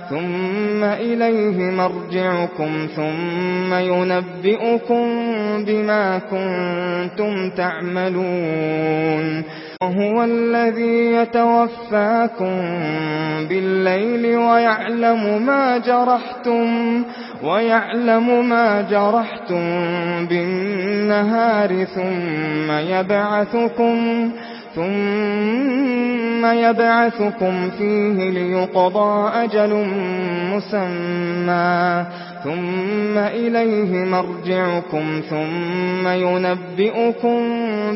Speaker 1: ثُمَّ إِلَيْهِ مَرْجِعُكُمْ ثُمَّ يُنَبِّئُكُم بِمَا كُنتُمْ تَعْمَلُونَ وَهُوَ الَّذِي يَتَوَفَّاكُم بِاللَّيْلِ وَيَعْلَمُ مَا جَرَحْتُمْ وَيَعْلَمُ مَا جَرَحْتُمْ بِالنَّهَارِ ثُمَّ يَبْعَثُكُمْ ثُمَّ يَبْعَثُكُمْ فِيهِ لِيُقْضَى أَجَلٌ مُّسَمًّى ثُمَّ إِلَيْهِ مَرْجِعُكُمْ ثُمَّ يُنَبِّئُكُم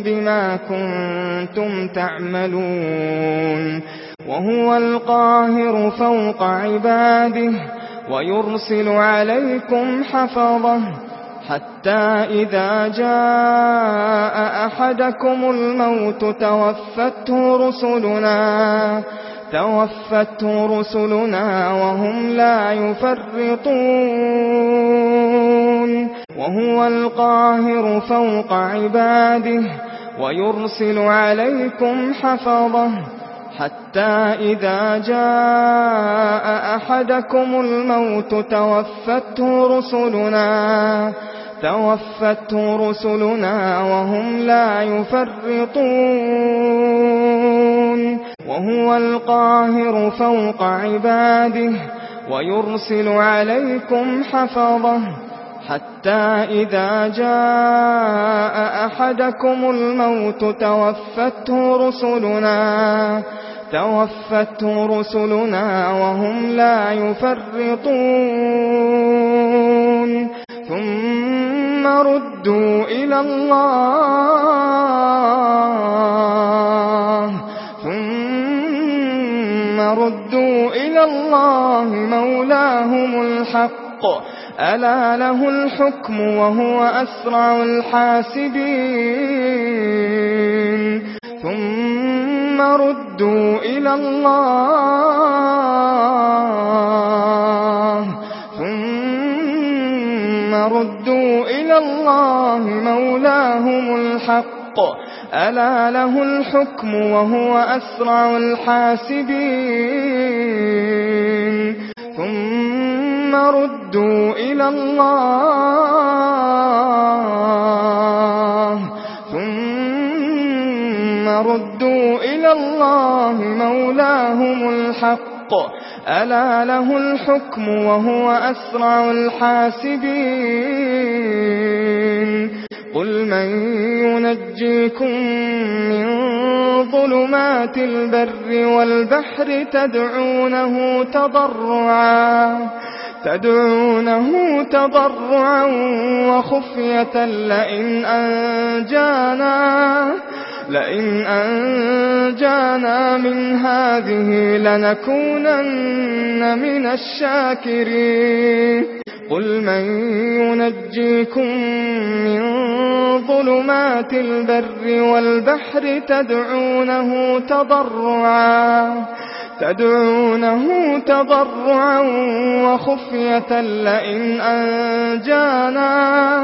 Speaker 1: بِمَا كُنتُمْ تَعْمَلُونَ وَهُوَ الْقَاهِرُ فَوْقَ عِبَادِهِ وَيُرْسِلُ عَلَيْكُمْ حَفَظَةً حتى إذا جاء أحدكم الموت توفته رسلنا توفته رسلنا وهم لا يفرطون وهو القاهر فوق عباده ويرسل عليكم حفظه حتى إذا جاء أحدكم الموت توفته رسلنا توفته رسلنا وهم لا يفرطون وهو القاهر فوق عباده ويرسل عليكم حفظه حتى إذا جاء أحدكم الموت توفته رسلنا توفته رسلنا وهم لا يفرطون ثم ردوا إلى الله ثم ردوا إلى الله مولاهم الحق ألا له الحكم وهو أسرع الحاسبين ثم ردوا إلى الله ثم ردوا إلى الله مولاهم الحق ألا له الحكم وهو أسرع الحاسبين ثم ردوا إلى الله ثم ردوا إلى الله مولاهم الحق الحق ألا له الحكم وهو أسرع الحاسبين
Speaker 2: قل من ينجيكم من ظلمات البر والبحر تدعونه تضرعا تدعونه تضرعا وخفية لئن
Speaker 1: أنجانا لئن أنجانا من هذه لنكونن من الشاكرين
Speaker 2: قل من ينجيكم من ظلمات البر والبحر تدعونه تضرعا تدعونه تضرعا
Speaker 1: وخفية لئن أنجانا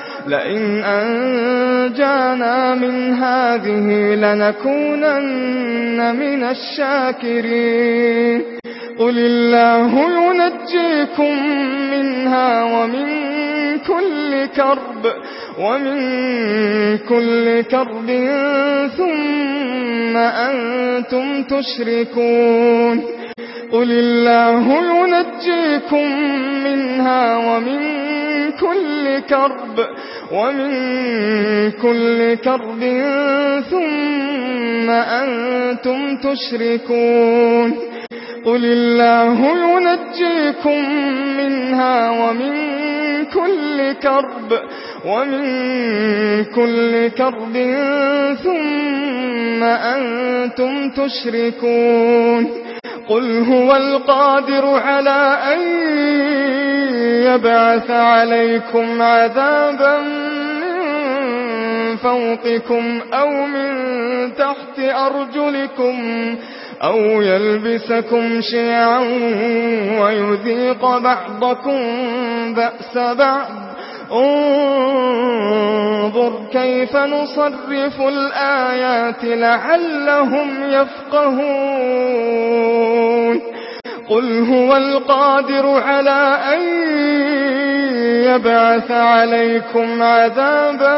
Speaker 1: لئن أنجانا من هذه
Speaker 2: لنكونن من الشاكرين قل الله ينجيكم منها ومن كل كرب ومن كل كرب ثم أنتم تشركون قل الله ينجيكم منها ومن كل كرب ومن كل كرب ثم أنتم تشركون قل الله ينجيكم منها ومن كل كل كرب ومن كل كرب ثم أنتم تشركون قل هو القادر على أن يبعث عليكم عذابا من فوقكم أو من تحت أرجلكم أَوْ يَلْبِسَكُمْ شِيَعًا وَيُذِيقَ بَعْضَكُمْ بَأْسَ بَعْضٍ انظُرْ كَيْفَ نُصَرِّفُ الْآيَاتِ لَعَلَّهُمْ يَفْقَهُونَ قُلْ هُوَ الْقَادِرُ عَلَى أَن يَبْعَثَ عَلَيْكُمْ عَذَابًا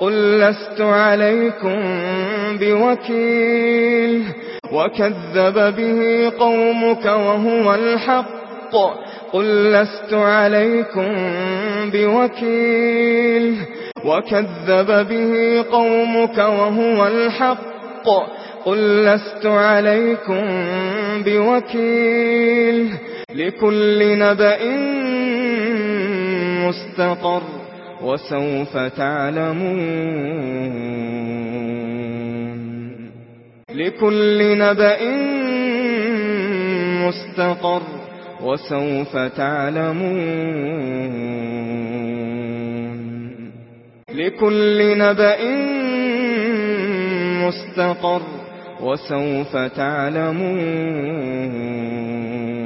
Speaker 1: قل لست عليكم بوكيل وكذب به قومك وهو الحق قل لست عليكم بوكيل وكذب به قومك وهو الحق قل لست عليكم بوكيل لكل نبأ مستقر وسوف تعلمون لكل نبأ مستقر وسوف تعلمون لكل نبأ مستقر وسوف تعلمون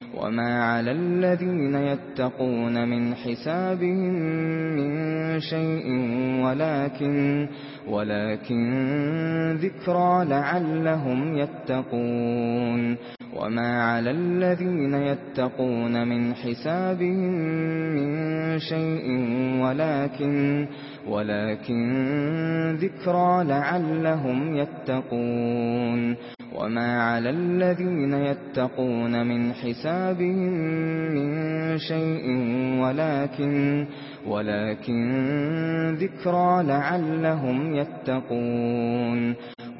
Speaker 1: وما على الذين يتقون من حسابهم من شيء ولكن ولكن ذكرى لعلهم يتقون وما على الذين يتقون من حسابهم من شيء ولكن ولكن ذكرى لعلهم يتقون وما على الذين يتقون من حسابهم من شيء ولكن ولكن ذكرى لعلهم يتقون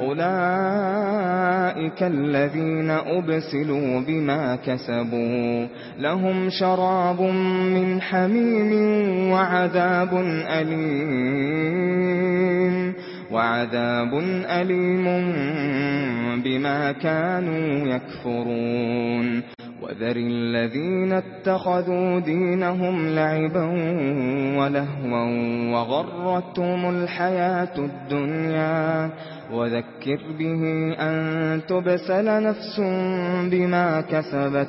Speaker 1: أولئك الذين أبسلوا بما كسبوا لهم شراب من حميم وعذاب أليم وعذاب أليم بما كانوا يكفرون وذر الذين اتخذوا دينهم لعبا ولهوا وغرتهم الحياة الدنيا وذكر به أن تبسل نفس بما كسبت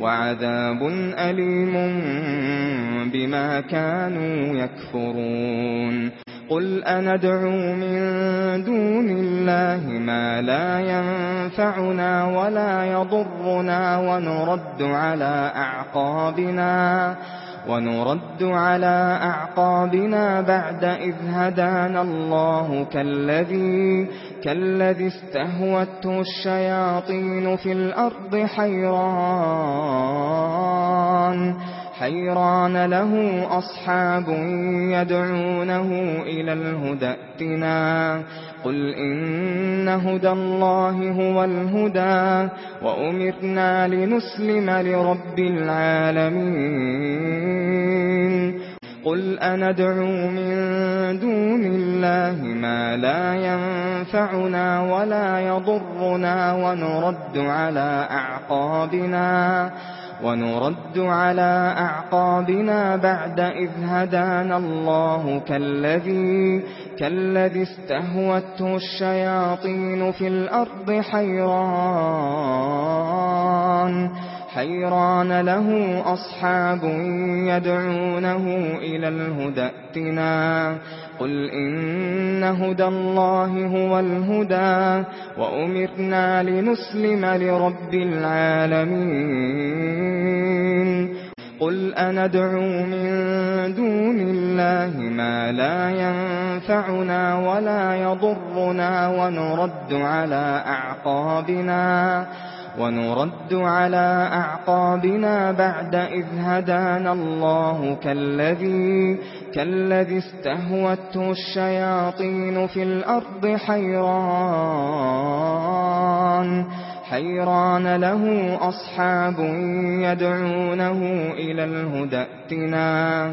Speaker 1: وعذاب أليم بما كانوا يكفرون قل أندعو من دون الله ما لا ينفعنا ولا يضرنا ونرد على أعقابنا ونرد على أعقابنا بعد إذ هدانا الله كالذي, كالذي استهوته الشياطين في الأرض حيران حيران له أصحاب يدعونه إلى الهدى اتنا قل إن هدى الله هو الهدى وأمرنا لنسلم لرب العالمين قل أندعو من دون الله ما لا ينفعنا ولا يضرنا ونرد على أعقابنا ونرد على أعقابنا بعد إذ هدانا الله كالذي, كالذي استهوته الشياطين في الأرض حيران حيران له أصحاب يدعونه إلى الهدى قل إن هدى الله هو الهدى وأمرنا لنسلم لرب العالمين قل أندعو من دون الله
Speaker 3: ما لا
Speaker 1: ينفعنا ولا يضرنا ونرد على أعقابنا ونرد على أعقابنا بعد إذ هدانا الله كالذي, كالذي استهوته الشياطين في الأرض حيران حيران له أصحاب يدعونه إلى الهدى اتنا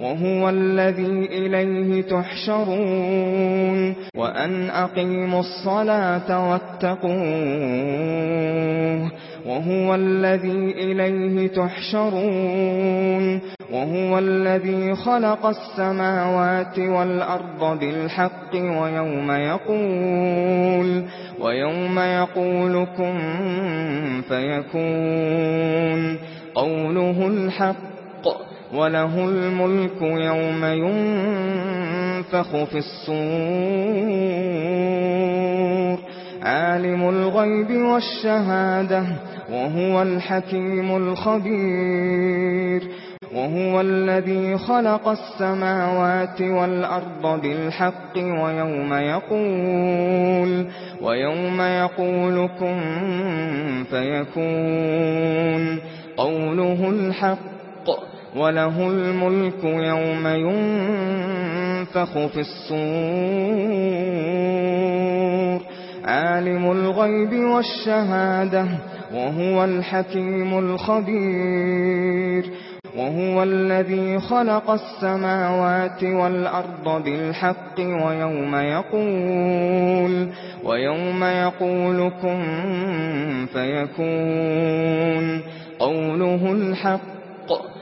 Speaker 1: وهو الذي إليه تحشرون وأن أقيموا الصلاة واتقوه وهو الذي إليه تحشرون وهو الذي خلق السماوات والأرض بالحق ويوم يقول ويوم يقولكم فيكون قوله الحق وله الملك يوم ينفخ في الصور عالم الغيب والشهادة وهو الحكيم الخبير وهو الذي خلق السماوات والأرض بالحق ويوم يقول ويوم يَقُولُكُمْ فيكون قوله الحق وله الملك يوم ينفخ في الصور عالم الغيب والشهادة وهو الحكيم الخبير وهو الذي خلق السماوات والأرض بالحق ويوم يقول ويوم يَقُولُكُمْ فيكون قوله الحق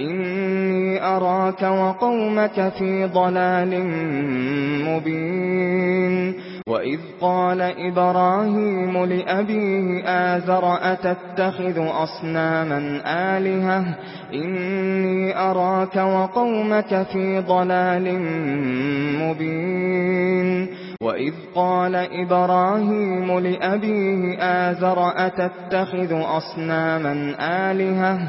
Speaker 1: إني أراك وقومك في ضلال مبين وإذ قال إبراهيم لأبيه آزر أتتخذ أصناما آلهة إني أراك وقومك في ضلال مبين وَإِذْ قَالَ إِبْرَاهِيمُ لِأَبِيهِ آزَرَ أَتَتَّخِذُ أَصْنَامًا آلِهَةً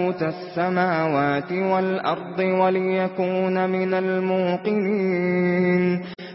Speaker 1: ملكوت السماوات والأرض وليكون من الموقنين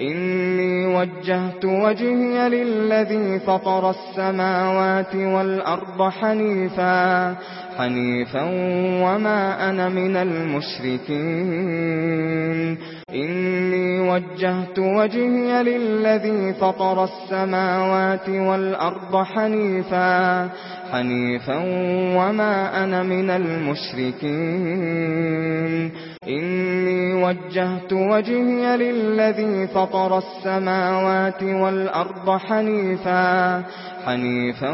Speaker 1: إني وجهت وجهي للذي فطر السماوات والأرض حنيفا حنيفا وما أنا من المشركين إني وجهت وجهي للذي فطر السماوات والأرض حنيفا حنيفا وما أنا من المشركين إني وجهت وجهي للذي فطر السماوات والأرض حنيفا حنيفا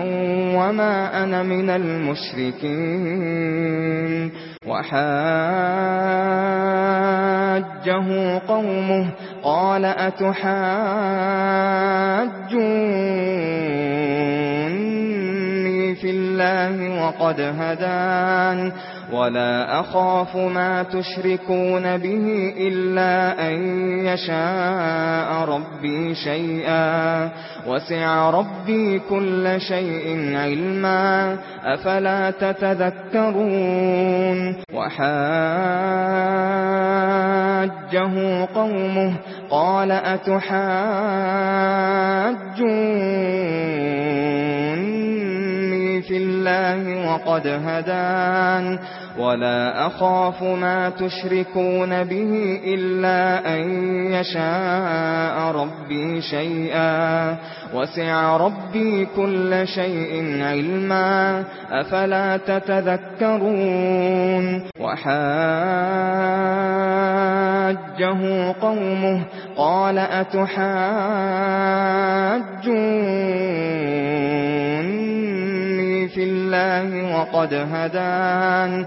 Speaker 1: وما أنا من المشركين وحاجه قومه قال أَتُحَاجُّونِي في الله وقد هدان
Speaker 3: ولا
Speaker 1: أخاف ما تشركون به إلا أن يشاء ربي شيئا وسع ربي كل شيء علما أفلا تتذكرون وحاجه قومه قال أتحاجون في الله وقد هدان
Speaker 3: ولا
Speaker 1: أخاف ما تشركون به إلا أن يشاء ربي شيئا وسع ربي كل شيء علما أفلا تتذكرون وحاجه قومه قال أتحاجون في الله وقد هدان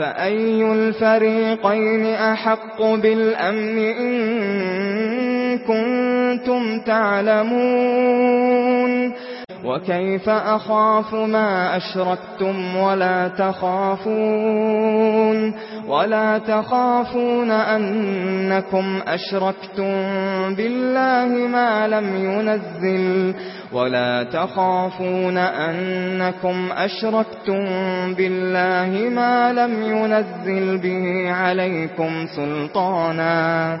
Speaker 1: فأي الفريقين أحق بالأمن إن كنتم تعلمون وَكَيْفَ أَخَافُ مَا أَشْرَكْتُمْ وَلَا تَخَافُونَ وَلَا تَخَافُونَ أَنَّكُمْ أَشْرَكْتُمْ بِاللَّهِ مَا لَمْ يُنَزِّلْ وَلَا تَخَافُونَ أَنَّكُمْ أَشْرَكْتُمْ بِاللَّهِ مَا لَمْ يُنَزِّلْ بِهِ عَلَيْكُمْ سُلْطَانًا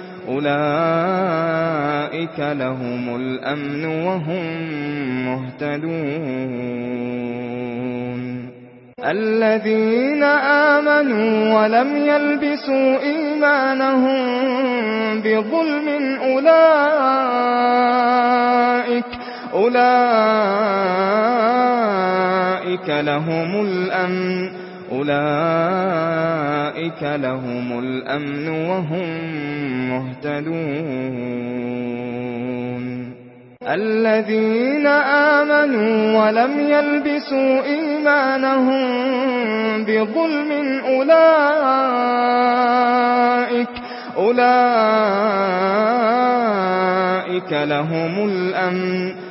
Speaker 1: أولئك لهم الأمن وهم مهتدون الذين آمنوا ولم يلبسوا إيمانهم بظلم أولئك أولئك لهم الأمن أولئك لهم الأمن وهم مهتدون الذين آمنوا ولم يلبسوا إيمانهم بظلم أولئك أولئك لهم الأمن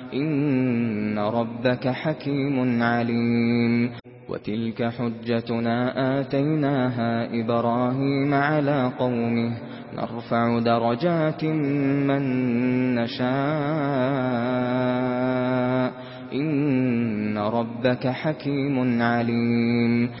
Speaker 1: إن ربك حكيم عليم وتلك حجتنا آتيناها إبراهيم على قومه نرفع درجات من نشاء إن ربك حكيم عليم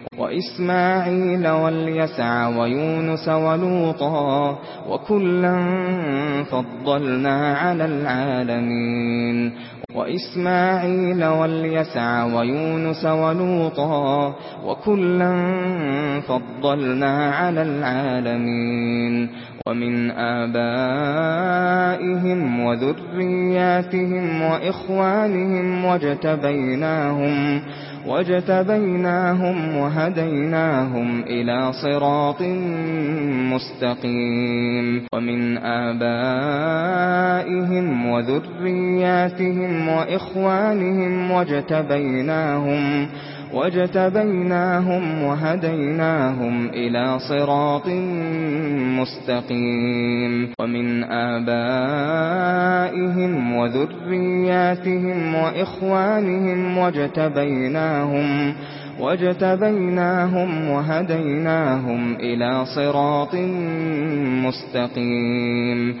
Speaker 1: وإسماعيل واليسع ويونس ولوطا وكلا فضلنا على العالمين وإسماعيل واليسع ويونس ولوطا وكلا فضلنا على العالمين ومن آبائهم وذرياتهم وإخوانهم واجتبيناهم وإخوانهم وَجَتَبَيْنَاهُمْ وَهَدَيْنَاهُمْ إِلَى صِرَاطٍ مُسْتَقِيمٍ وَمِنْ آبَائِهِمْ وَذُرِّيَّاتِهِمْ وَإِخْوَانِهِمْ وَاجْتَبَيْنَاهُمْ وَجَتَبَيْنَاهُمْ وَهَدَيْنَاهُمْ إِلَى صِرَاطٍ مُسْتَقِيمٍ وَمِنْ آبَائِهِمْ وَذُرِّيَّاتِهِمْ وَإِخْوَانِهِمْ وَاجْتَبَيْنَاهُمْ وَاجْتَبَيْنَاهُمْ وَهَدَيْنَاهُمْ إِلَى صِرَاطٍ مُسْتَقِيمٍ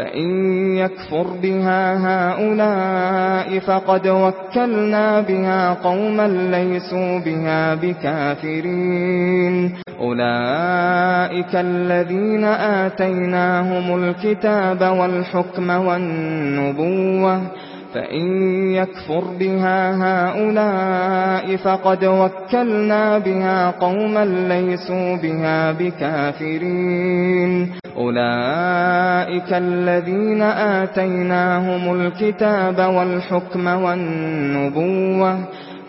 Speaker 1: فَإِن يَكْفُرْ بِهَا هَؤُلَاءِ فَقَدْ وَكَّلْنَا بِهَا قَوْمًا لَّيْسُوا بِهَا بِكَافِرِينَ أُولَئِكَ الَّذِينَ آتَيْنَاهُمُ الْكِتَابَ وَالْحُكْمَ وَالنُّبُوَّةَ فَإِن يَكْفُرْ بِهَا هَؤُلَاءِ فَقَدْ وَكَّلْنَا بِهَا قَوْمًا لَّيْسُوا بِهَا بِكَافِرِينَ أُولَئِكَ الَّذِينَ آتَيْنَاهُمُ الْكِتَابَ وَالْحُكْمَ وَالنُّبُوَّةَ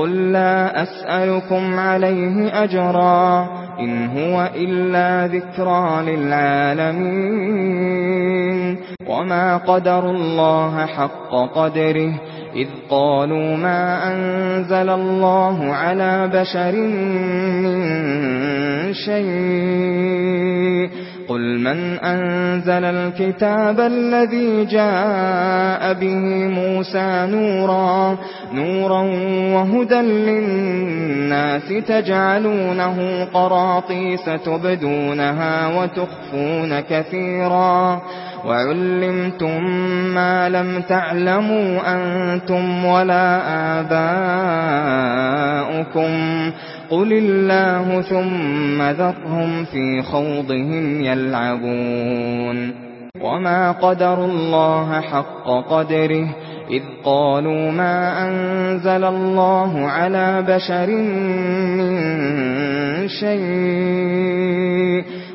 Speaker 1: قُل لَّا أَسْأَلُكُمْ عَلَيْهِ أَجْرًا إِنْ هُوَ إِلَّا ذكرى لِّلْعَالَمِينَ وَمَا قَدَرَ اللَّهُ حَقَّ قَدْرِهِ إِذْ قَالُوا مَا أَنزَلَ اللَّهُ عَلَى بَشَرٍ مِّن شَيْءٍ قُلْ مَنْ أَنزَلَ الْكِتَابَ الَّذِي جَاءَ بِهِ مُوسَى نُورًا نُورًا وَهُدًى لِّلنَّاسِ تَجْعَلُونَهُ قَرَاطِيسَ تُبْدُونَهَا وَتُخْفُونَ كَثِيرًا وَعُلِّمْتُم مَّا لَمْ تَعْلَمُوا أَنتُمْ وَلَا آبَاؤُكُمْ قل الله ثم ذرهم في خوضهم يلعبون وما قدر الله حق قدره إذ قالوا ما أنزل الله على بشر من شيء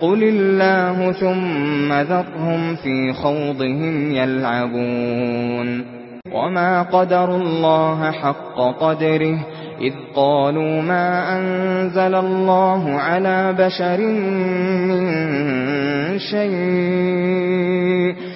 Speaker 1: قل الله ثم ذرهم في خوضهم يلعبون وما قدر الله حق قدره إذ قالوا ما أنزل الله على بشر من شيء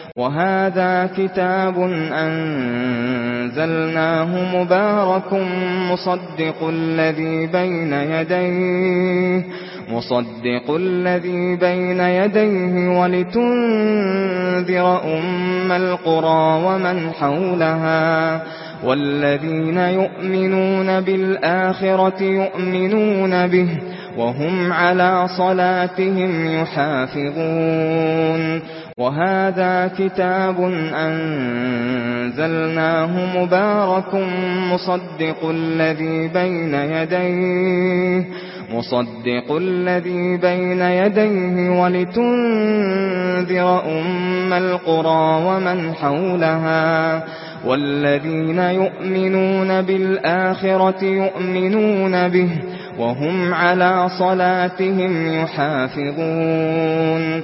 Speaker 1: وَهَذَا كِتَابٌ أَنزَلْنَاهُ مُبَارَكٌ مُصَدِّقُ الَّذِي بَيْنَ يَدَيْهِ مُصَدِّقُ الَّذِي بَيْنَ يَدَيْهِ وَلِتُنذِرَ أُمَّ الْقُرَى وَمَنْ حَوْلَهَا والذين يؤمنون بالآخرة يؤمنون به وهم على صلاتهم يحافظون وَهَذَا كِتَابٌ أَنزَلْنَاهُ مُبَارَكٌ مُصَدِّقُ الَّذِي بَيْنَ يَدَيْهِ مُصَدِّقُ الَّذِي بَيْنَ يَدَيْهِ وَلِتُنذِرَ أُمَّ الْقُرَى وَمَنْ حَوْلَهَا وَالَّذِينَ يُؤْمِنُونَ بِالْآخِرَةِ يُؤْمِنُونَ بِهِ وَهُمْ عَلَى صَلَاتِهِمْ يُحَافِظُونَ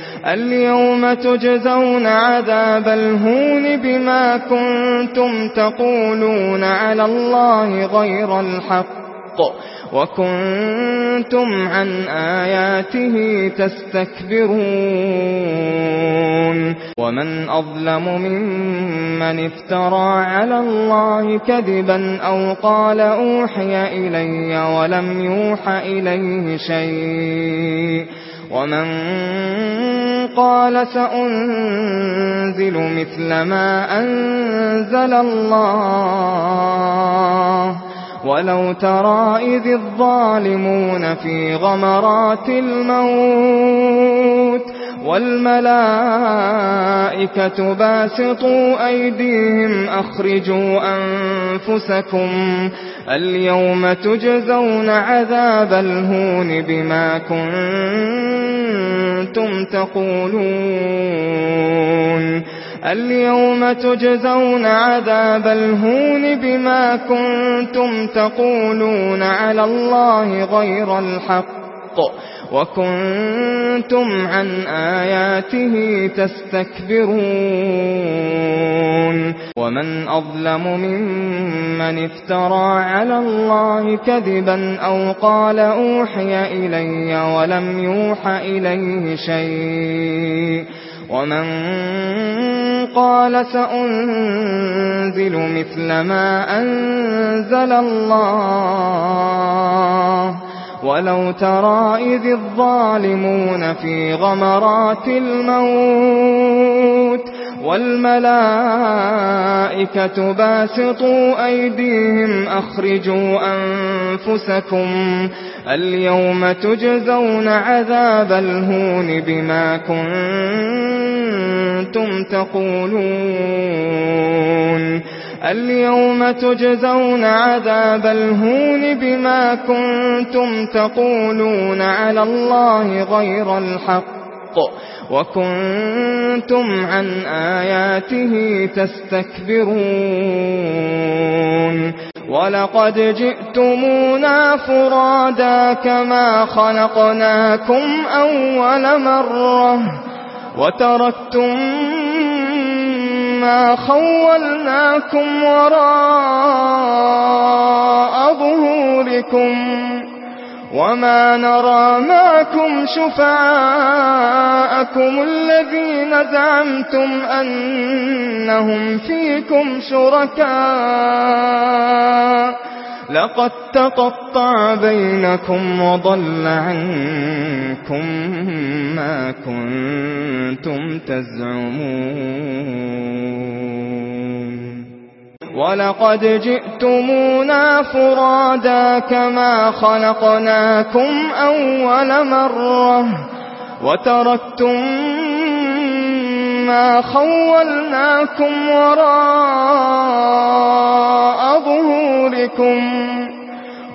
Speaker 1: اليوم تجزون عذاب الهون بما كنتم تقولون على الله غير الحق وكنتم عن آياته تستكبرون ومن أظلم ممن افترى على الله كذبا أو قال أوحي إلي ولم يوحى إليه شيء ومن قال سأنزل مثل ما أنزل الله ولو ترى إذ الظالمون في غمرات الموت والملائكة باسطوا أيديهم أخرجوا أنفسكم اليوم تجزون عذاب الهون بما كنتم كنتم تقولون اليوم تجزون عذاب الهون بما كنتم تقولون على الله غير الحق وَكُنْتُمْ عَن آيَاتِهِ تَسْتَكْبِرُونَ وَمَنْ أَظْلَمُ مِمَّنِ افْتَرَى عَلَى اللَّهِ كَذِبًا أَوْ قَالَ أُوحِيَ إِلَيَّ وَلَمْ يُوحَ إِلَيْهِ شَيْءٌ وَمَنْ قَالَ سَأُنْزِلُ مِثْلَ مَا أَنْزَلَ اللَّهُ ولو ترى إذ الظالمون في غمرات الموت والملائكة باسطوا أيديهم أخرجوا أنفسكم اليوم تجزون عذاب الهون بما كنتم تقولون اليوم تجزون عذاب الهون بما كنتم تقولون على الله غير الحق وكنتم عن آياته تستكبرون وَلَقَدْ جِئْتُمُونَا فرادا كَمَا خَلَقْنَاكُمْ أَوَّلَ
Speaker 2: مَرَّةٍ وَتَرَكْتُم ما خولناكم وراء ظهوركم وما نرى معكم شفاءكم الذين زعمتم أنهم فيكم
Speaker 1: شركاء لقد تقطع بينكم وضل عنكم ما كنتم تزعمون وَلَقَدْ جِئْتُمُونَا فُرَادَى كَمَا خَلَقْنَاكُمْ أَوَّلَ مَرَّةٍ وَتَرَكْتُم مَّا خَوَّلْنَاكُمْ
Speaker 2: وَرَاءَ ظُهُورِكُمْ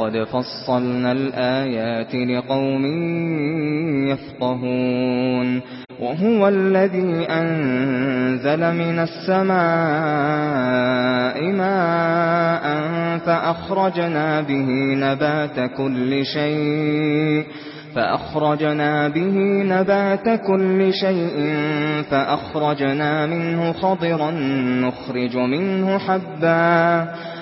Speaker 1: وَلَقَدْ فَصَّلْنَا الْآيَاتِ لِقَوْمٍ يَفْقَهُونَ وَهُوَ الَّذِي أَنزَلَ مِنَ السَّمَاءِ مَاءً فَأَخْرَجْنَا بِهِ نَبَاتَ كُلِّ شَيْءٍ فَأَخْرَجْنَا بِهِ نَبَاتَ كُلِّ شَيْءٍ فَأَخْرَجْنَا مِنْهُ خَضِرًا نُخْرِجُ مِنْهُ حَبًّا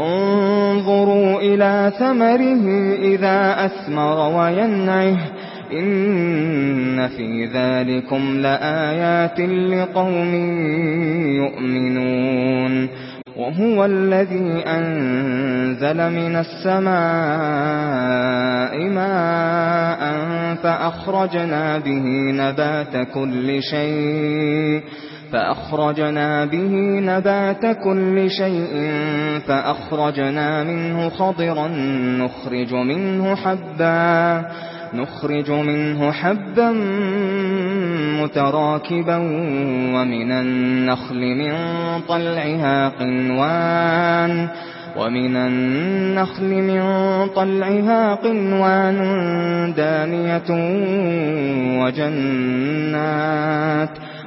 Speaker 1: انظروا إلى ثمره إذا أثمر وينعه إن في ذلكم لآيات لقوم يؤمنون وهو الذي أنزل من السماء ماء فأخرجنا به نبات كل شيء فأخرجنا به نبات كل شيء فأخرجنا منه خضرا نخرج منه حبا نخرج منه حبا متراكبا ومن النخل من طلعها قنوان ومن النخل من طلعها قنوان دانية وجنات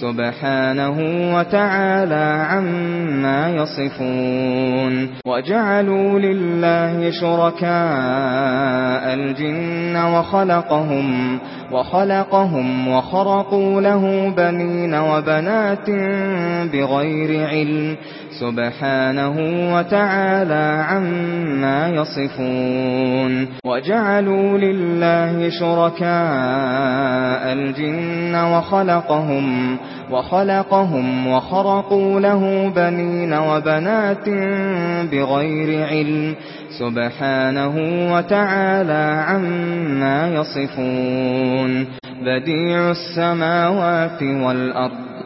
Speaker 1: سبحانه وتعالى عما يصفون وجعلوا لله شركاء الجن وخلقهم وخلقهم وخرقوا له بنين وبنات بغير علم سبحانه وتعالى عما يصفون وجعلوا لله شركاء الجن وخلقهم وخلقهم وخرقوا له بنين وبنات بغير علم سبحانه وتعالى عما يصفون بديع السماوات والأرض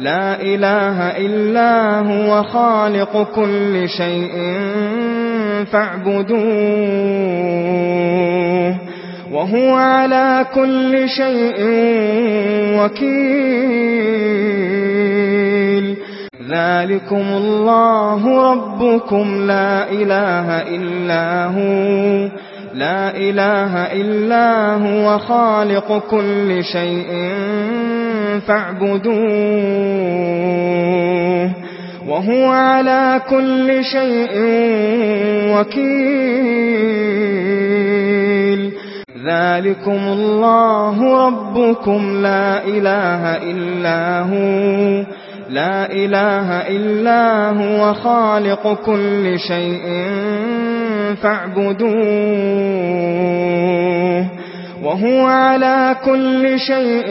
Speaker 1: لا إله إلا هو خالق كل شيء فاعبدوه وهو على كل شيء وكيل ذلكم الله ربكم لا إله إلا هو لا إله إلا هو خالق كل شيء فاعبدوه وهو على كل شيء وكيل ذلكم الله ربكم لا إله إلا هو لا إله إلا هو خالق كل شيء فاعبدوه وهو على كل شيء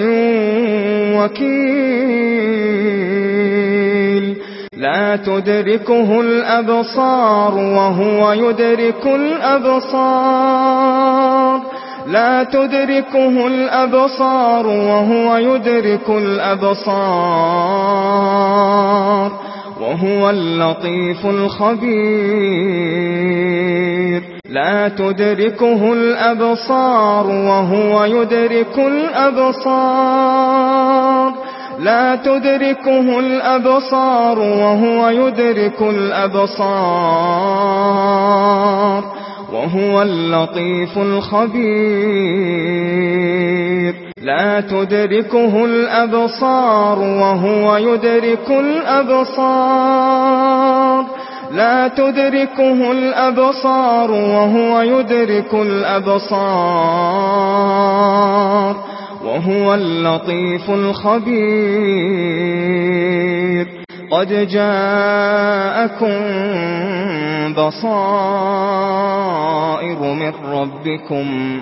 Speaker 1: وكيل لا تدركه الأبصار وهو يدرك
Speaker 2: الأبصار لا تدركه الأبصار وهو يدرك الأبصار
Speaker 1: وهو اللطيف الخبير لا تدركه الأبصار وهو يدرك الأبصار لا تدركه الأبصار وهو يدرك الأبصار وهو اللطيف الخبير لا تدركه الأبصار وهو يدرك
Speaker 2: الأبصار لا تدركه الأبصار وهو يدرك الأبصار
Speaker 1: وهو اللطيف الخبير قد جاءكم بصائر من ربكم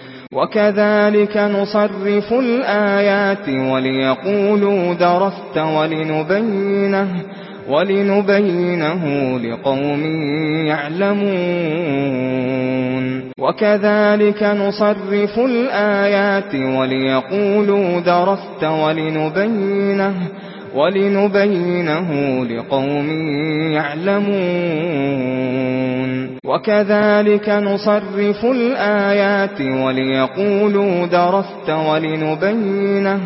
Speaker 1: وَكَذَلِكَ نُصَرِّفُ الْآيَاتِ وَلِيَقُولُوا دَرَسْتَ وَلِنُبَيِّنَهُ وَلِنُبَيِّنَهُ لِقَوْمٍ يَعْلَمُونَ وَكَذَلِكَ نُصَرِّفُ الْآيَاتِ وَلِيَقُولُوا دَرَسْتَ وَلِنُبَيِّنَهُ وَلِنُبَيِّنَهُ لِقَوْمٍ يَعْلَمُونَ وَكَذَلِكَ نُصَرِّفُ الْآيَاتِ وَلِيَقُولُوا دَرَسْتَ وَلِنُبَيِّنَهُ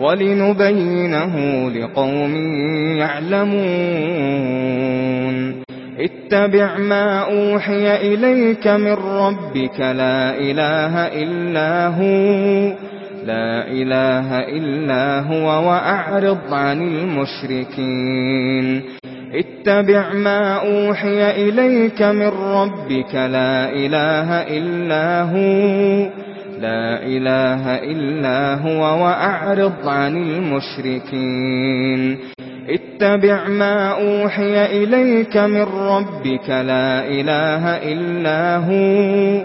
Speaker 1: وَلِنُبَيِّنَهُ لِقَوْمٍ يَعْلَمُونَ اتَّبِعْ مَا أُوحِيَ إِلَيْكَ مِنْ رَبِّكَ لَا إِلَٰهَ إِلَّا هُوَ لا إله إلا هو وأعرض عن المشركين اتبع ما أوحي إليك من ربك لا إله إلا هو لا إله إلا هو وأعرض عن المشركين اتبع ما أوحي إليك من ربك لا إله إلا هو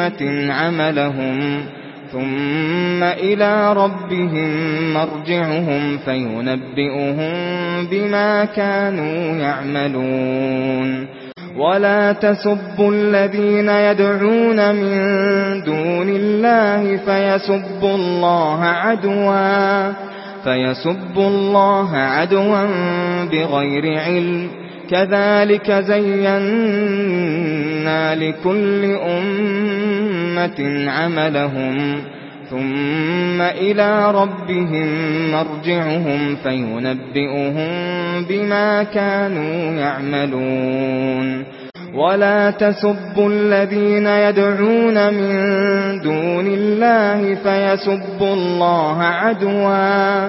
Speaker 1: أمة عملهم ثم إلى ربهم مرجعهم فينبئهم بما كانوا يعملون ولا تسبوا الذين يدعون من دون الله فيسبوا الله عدوا فيسبوا الله عدوا بغير علم كذلك زينا لكل أمة عملهم ثم إلى ربهم مرجعهم فينبئهم بما كانوا يعملون ولا تسبوا الذين يدعون من دون الله فيسبوا الله عدوا